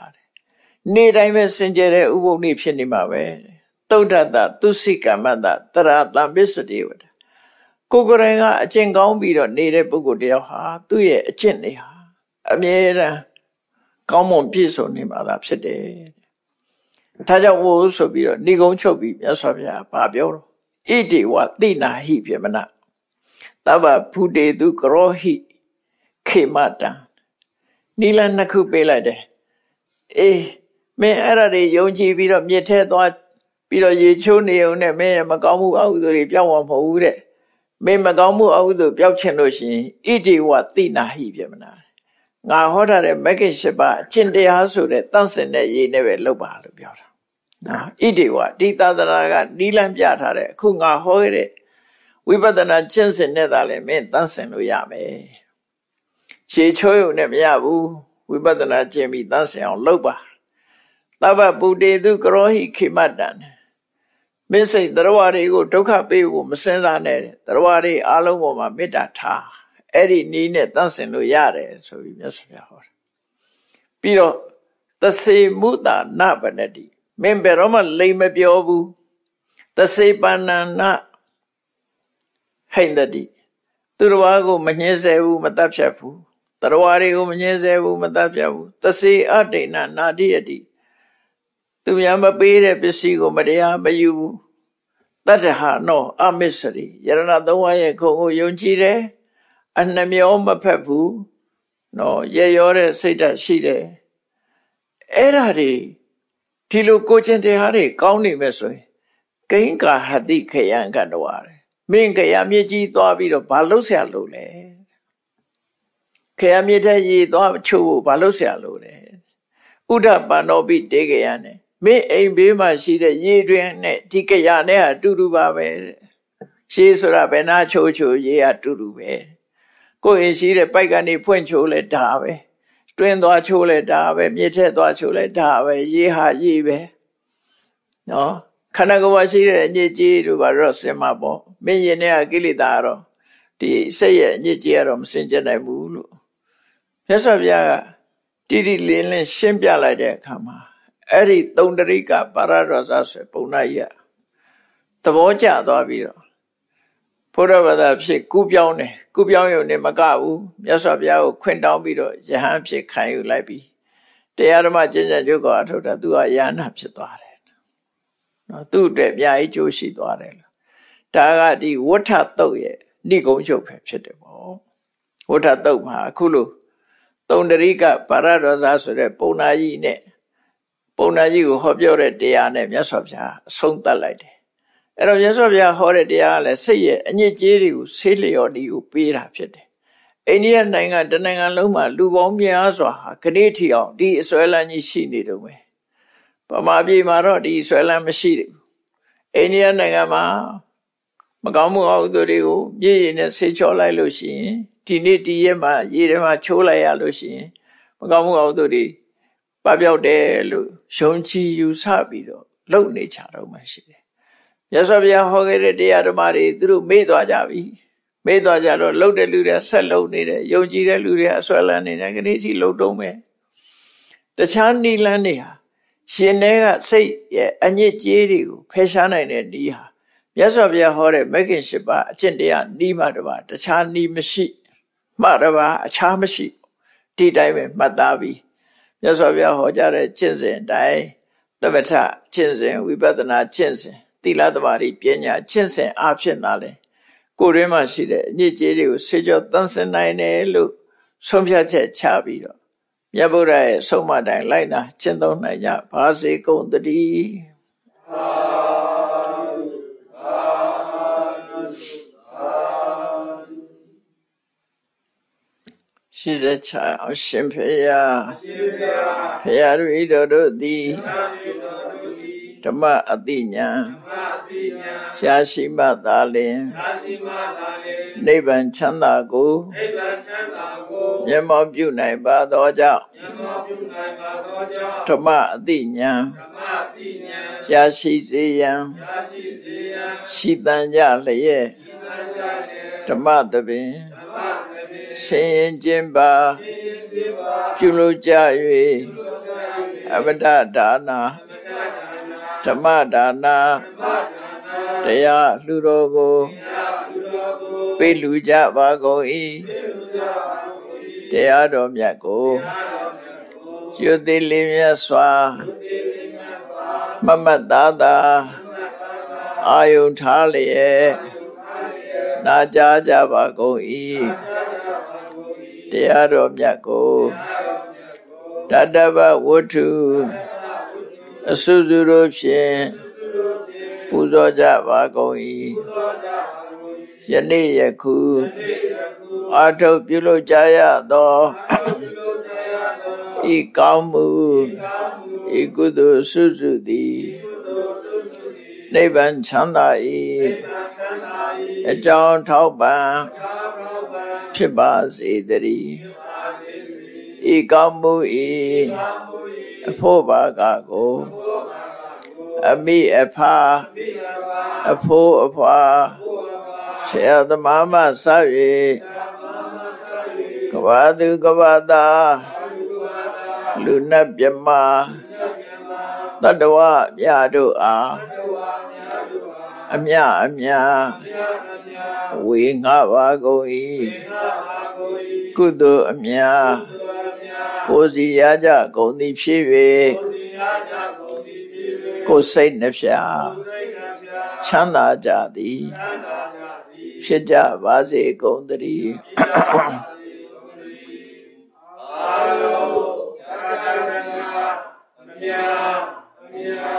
နေတိုင်းပဲစင်ကြယ်တဲ့ဥပုပ်နေ့ဖြစ်နေမှာပဲတဲ့သုဒ္ဓတသူစိကမ္မတတရာတံပစ္စတိဝတကိုကိုယ်တိုင်ကအကျင့်ကောင်းပြီးတော့နေတဲ့ပုဂ္ဂိုလ်တယောက်ဟာသူ့ရဲ့အကျင့်တွေဟာအမြဲတမ်းကောင်းမွန်ပြည့်စုံနေမှာသာဖြစ်တယ်။ဒါကြောင့်ဝို့ဆိုပြီးတော့ဏိကုံချုပ်ပြီးမြတ်စွာဘုရားဗာပြောတော့ဣတိဝတိနာဟိပြမနာ တဗ္ဗဖုတေသူကရောဟိခေမတံနိလနှစ်ခုပေးလိုက်တယ်။အေးမင်းအဲ့ဒါတွေယုံကြည်ပြီးတော့မြစ်ထဲသွားပြီးတော့ရေချိုးနေုံနဲ့မင်းရဲ့မကောင်းမှုအဟုသူတွေပြောင်းမှာမဟုတ်ဘူးတဲ့မင်းမကောင်းမှုအဟုသူပြောက်ချင်လို့ရှိရင်ဣတိဝတိနာဟိပြမနာငါဟောထားတဲ့မဂ္ဂင်၈ပါးအကျင့်တရားဆိုတဲ့တန့်စင်တဲ့ရေးနဲ့ပဲလုပ်ပါလို့ပြောတာနော်ဣတိဝဒီသာသနာကနီးလန်းပြထားတဲ့အခုငါဟောခဲ့တဲ့ ဝိပဿနာကျင့်စဉ်နဲ့သာလေမင်းတန့်စင်လို့ရမယ်ခြေချိုးရုံနဲ့မရဘူးဝိပဿနာကျင့်ပြီးတန့်စင်အောင်လုပ်ပါသဗ္ဗပုတေသူကရောဟိခေမတ္တံမင်းစိတ်တရားတွေကိုဒုက္ခပေးဖို့မစင်စားနဲ့တရားတွေအလုံးပေါ်မှာမေတ္တာထားအဲ့ဒီနီးနဲ့တန့်စင်လို့ရတယ်ဆိုပြီးမြတ်စွာဘုရားဟောတယ်ပြီးတော့သစေမုတနဗနတိမင်းဘယ်တော့မှလိမ်မပြောဘူးသစေပန္နနာ ဟိန္ဒတိသူတော်ဘာကိုမညှင်းဆဲဘူးမတတ်ဖြတ်ဘူးတရားတွေကိုမညှင်းဆဲဘူးမတတ်ဖြတ်ဘူးသစေအတိဏနာတိယတိသူများမပေးတဲ့ပစ္စည်းကိုမတရားမယူဘူးတတ္ထဟာနောအမစ္စရိယရဏသုံးပါးရဲ့ခုံကိုယုံကြည်တယ်အနှမျောမဖက်ဘူးနော်ရေရောတဲ့စိတ်ဓာတ်ရှိတယ်အဲ့ဓာတွေဒီလိုကိုချင်းတရားတွေကောင်းနေမဲ့ဆိုရင်ကိင်္ကာဟတိခယံကတဝရတယ် မင်းခရမြစ်ကြီးသွားပြီးတော့ဘာလုပ်ဆရာလုပ်လဲခရမြစ်ထဲရေသွားချို့ဖို့ဘာလုပ်ဆရာလုပ်လဲဥဒ္ဓပန္နောပိတေခရနဲ့မင်းအိမ်ဘေးမှာရှိတဲ့ရေတွင်နဲ့ဒီခရနဲ့အတူတူပါပဲရှေးဆိုတာဘယ်နာချို့ချို့ရေအတူတူပဲကိုယ်ရင်ရှိတဲ့ပိုက်ကနေဖွင့်ချိုးလဲဒါပဲတွင်းသွားချိုးလဲဒါပဲမြစ်ထဲသွားချိုးလဲဒါပဲရေဟာရေပဲနော်ခန္ဓာကိုယ်မှာရှိတဲ့အညစ်အကြေးတို့ဘာတော့စင်မှာပေါ့ မင်းရင်ထဲကကိလေသာကတော့ဒီစိတ်ရဲ့အညစ်အကြေးကတော့မစင်ကြနိုင်ဘူးလို့မြတ်စွာဘုရားကတိတိလင်းလင်းရှင်းပြလိုက်တဲ့အခါမှာအဲ့ဒီသုံးတရိကပါရဒေါသဆိုပုံနာကြီးကသဘောကျသွားပြီးတော့ဘုရားဘာသာဖြစ်ကူးပြောင်းတယ်ကူးပြောင်းရုံနဲ့မကဘူးမြတ်စွာဘုရားကိုခွင့်တောင်းပြီးတော့ယဟန်ဖြစ်ခံယူလိုက်ပြီးတရားဓမ္မကျင့်ကြံကြုတ်ကအထုတ်တာသူကယန္နာဖြစ်သွားတယ်နော်သူ့အတွက်အများကြီးကြိုးရှိသွားတယ်လို့ ဒါကဒီဝဋ္ထတုတ်ရဲ့ဏိကုံချုပ်ပဲဖြစ်တယ်ပေါ့ဝဋ္ထတုတ်မှာအခုလို့သုံးတရိကပါရဒေါသဆိုတဲ့ပုံနာကြီးနဲ့ပုံနာကြီးကိုဟောပြောတဲ့တရားနဲ့မြတ်စွာဘုရားအဆုံးသတ်လိုက်တယ်အဲ့တော့မြတ်စွာဘုရားဟောတဲ့တရားကလည်းစိတ်ရဲ့အညစ်အကြေးတွေကိုဆေးလျော်ဒီကိုပေးတာဖြစ်တယ်အိန္ဒိယနိုင်ငံတနိုင်ငံလုံးမှာလူပေါင်းများစွာဟာခဏထီအောင်ဒီအစွဲလန်းကြီးရှိနေတော့မယ်ပမာပြည်မှာတော့ဒီဆွဲလန်းမရှိဘူးအိန္ဒိယနိုင်ငံမှာ မကောင်းမှုအဟုသူတွေကိုမြေရည်နဲ့ဆေးချောလိုက်လို့ရှိရင်ဒီနေ့ဒီရက်မှာရေထဲမှာချိုးလိုက်ရလို့ရှိရင်မကောင်းမှုအဟုသူတွေပပျောက်တယ်လို့ယုံကြည်ယူဆပြီးတော့လုပ်နေကြတော့မှရှိတယ်မြတ်စွာဘုရားဟောခဲ့တဲ့တရားဓမ္မတွေသူတို့မေ့သွားကြပြီမေ့သွားကြတော့လှုပ်တဲ့လူတွေဆက်လှုပ်နေတယ်ယုံကြည်တဲ့လူတွေအဆွဲလန်းနေတယ်ခဏထိလှုပ်တုံးမယ်တခြားနိလန်းတွေဟာရှင်ထဲကစိတ်ရဲ့အညစ်အကြေးတွေကိုဖယ်ရှားနိုင်တဲ့ဤဟာ မြတ်စွာဘုရားဟောတဲ့မဂ်ခင်၈ပါးအကျင့်တရားဤမှတပါတခြားဤမရှိမှတပါအခြားမရှိဒီတိုင်းပဲမှတ်သားပြီးမြတ်စွာဘုရားဟောကြားတဲ့ကျင့်စဉ်အတိုင်းသမထကျင့်စဉ်ဝိပဿနာကျင့်စဉ်သီလသမารိပညာကျင့်စဉ်အဖြစ်သားလဲကိုယ်ရင်းမှာရှိတဲ့အညစ်အကြေးတွေကိုဆေးကြောသန့်စင်နိုင်တယ်လို့ဆုံးဖြတ်ချက်ချပြီးတော့မြတ်ဗုဒ္ဓရဲ့ဆုံးမတိုင်းလိုက်နာကျင့်သုံးနိုင်ကြပါစေကုန်သတည်း ရှိစချအရှင်ဖေယဖေယရိတော်တို့သည်ဓမ္မအတိညာရှားရှိမှသာလင်နိဗ္ဗာန်ချမ်းသာကိုမျက်မှောက်ပြုနိုင်ပါသောကြောင့်ဓမ္မအတိညာရှားရှိစေရန်ရှိတန်ကြလျက်ဓမ္မတပင် ဆင်းရင်ခြင်းပါပြုလို့ကြ၍အမတဒါနာဓမ္မဒါနာတရားလှူတော်ကိုပေးလူကြပါကုန်၏တရားတော်မြတ်ကိုကျွသိလေးမြတ်စွာမမတ်သားသာအာယုထားလျက် နာကြားကြပါကုန်၏တရားတော်မြတ်ကိုတတဗဝတ္ထုအဆုစုတို့ဖြင့်ပူဇော်ကြပါကုန်၏ယနေ့ယခုအာထုပ်ပြုလုပ်ကြရသောဤကောင်းမှုဤကုသိုလ်ဆုစုသည် နိဗ္ဗာန်ချမ်းသာ၏အကြောင်းထောက်ပံ့ဖြစ်ပါစေတည်းဤကောင်းမှု၏အဖို့ဘာကကိုအမိအဖာအဖိုးအဖွာဆရာသမားမဆ၍ကဘာသူကဘာသာလူနတ်မြမ တတဝမြတို့အားအမြအမြဝေငှပါကုန်၏ကုသိုလ်အမြကိုစီရကြကုန်သည်ဖြစ်၍ကိုစိတ်နှဖျားချမ်းသာကြသည်ဖြစ်ကြပါစေကုန်သတည်းအာယောချာချာမြာမြာမြာ မြာ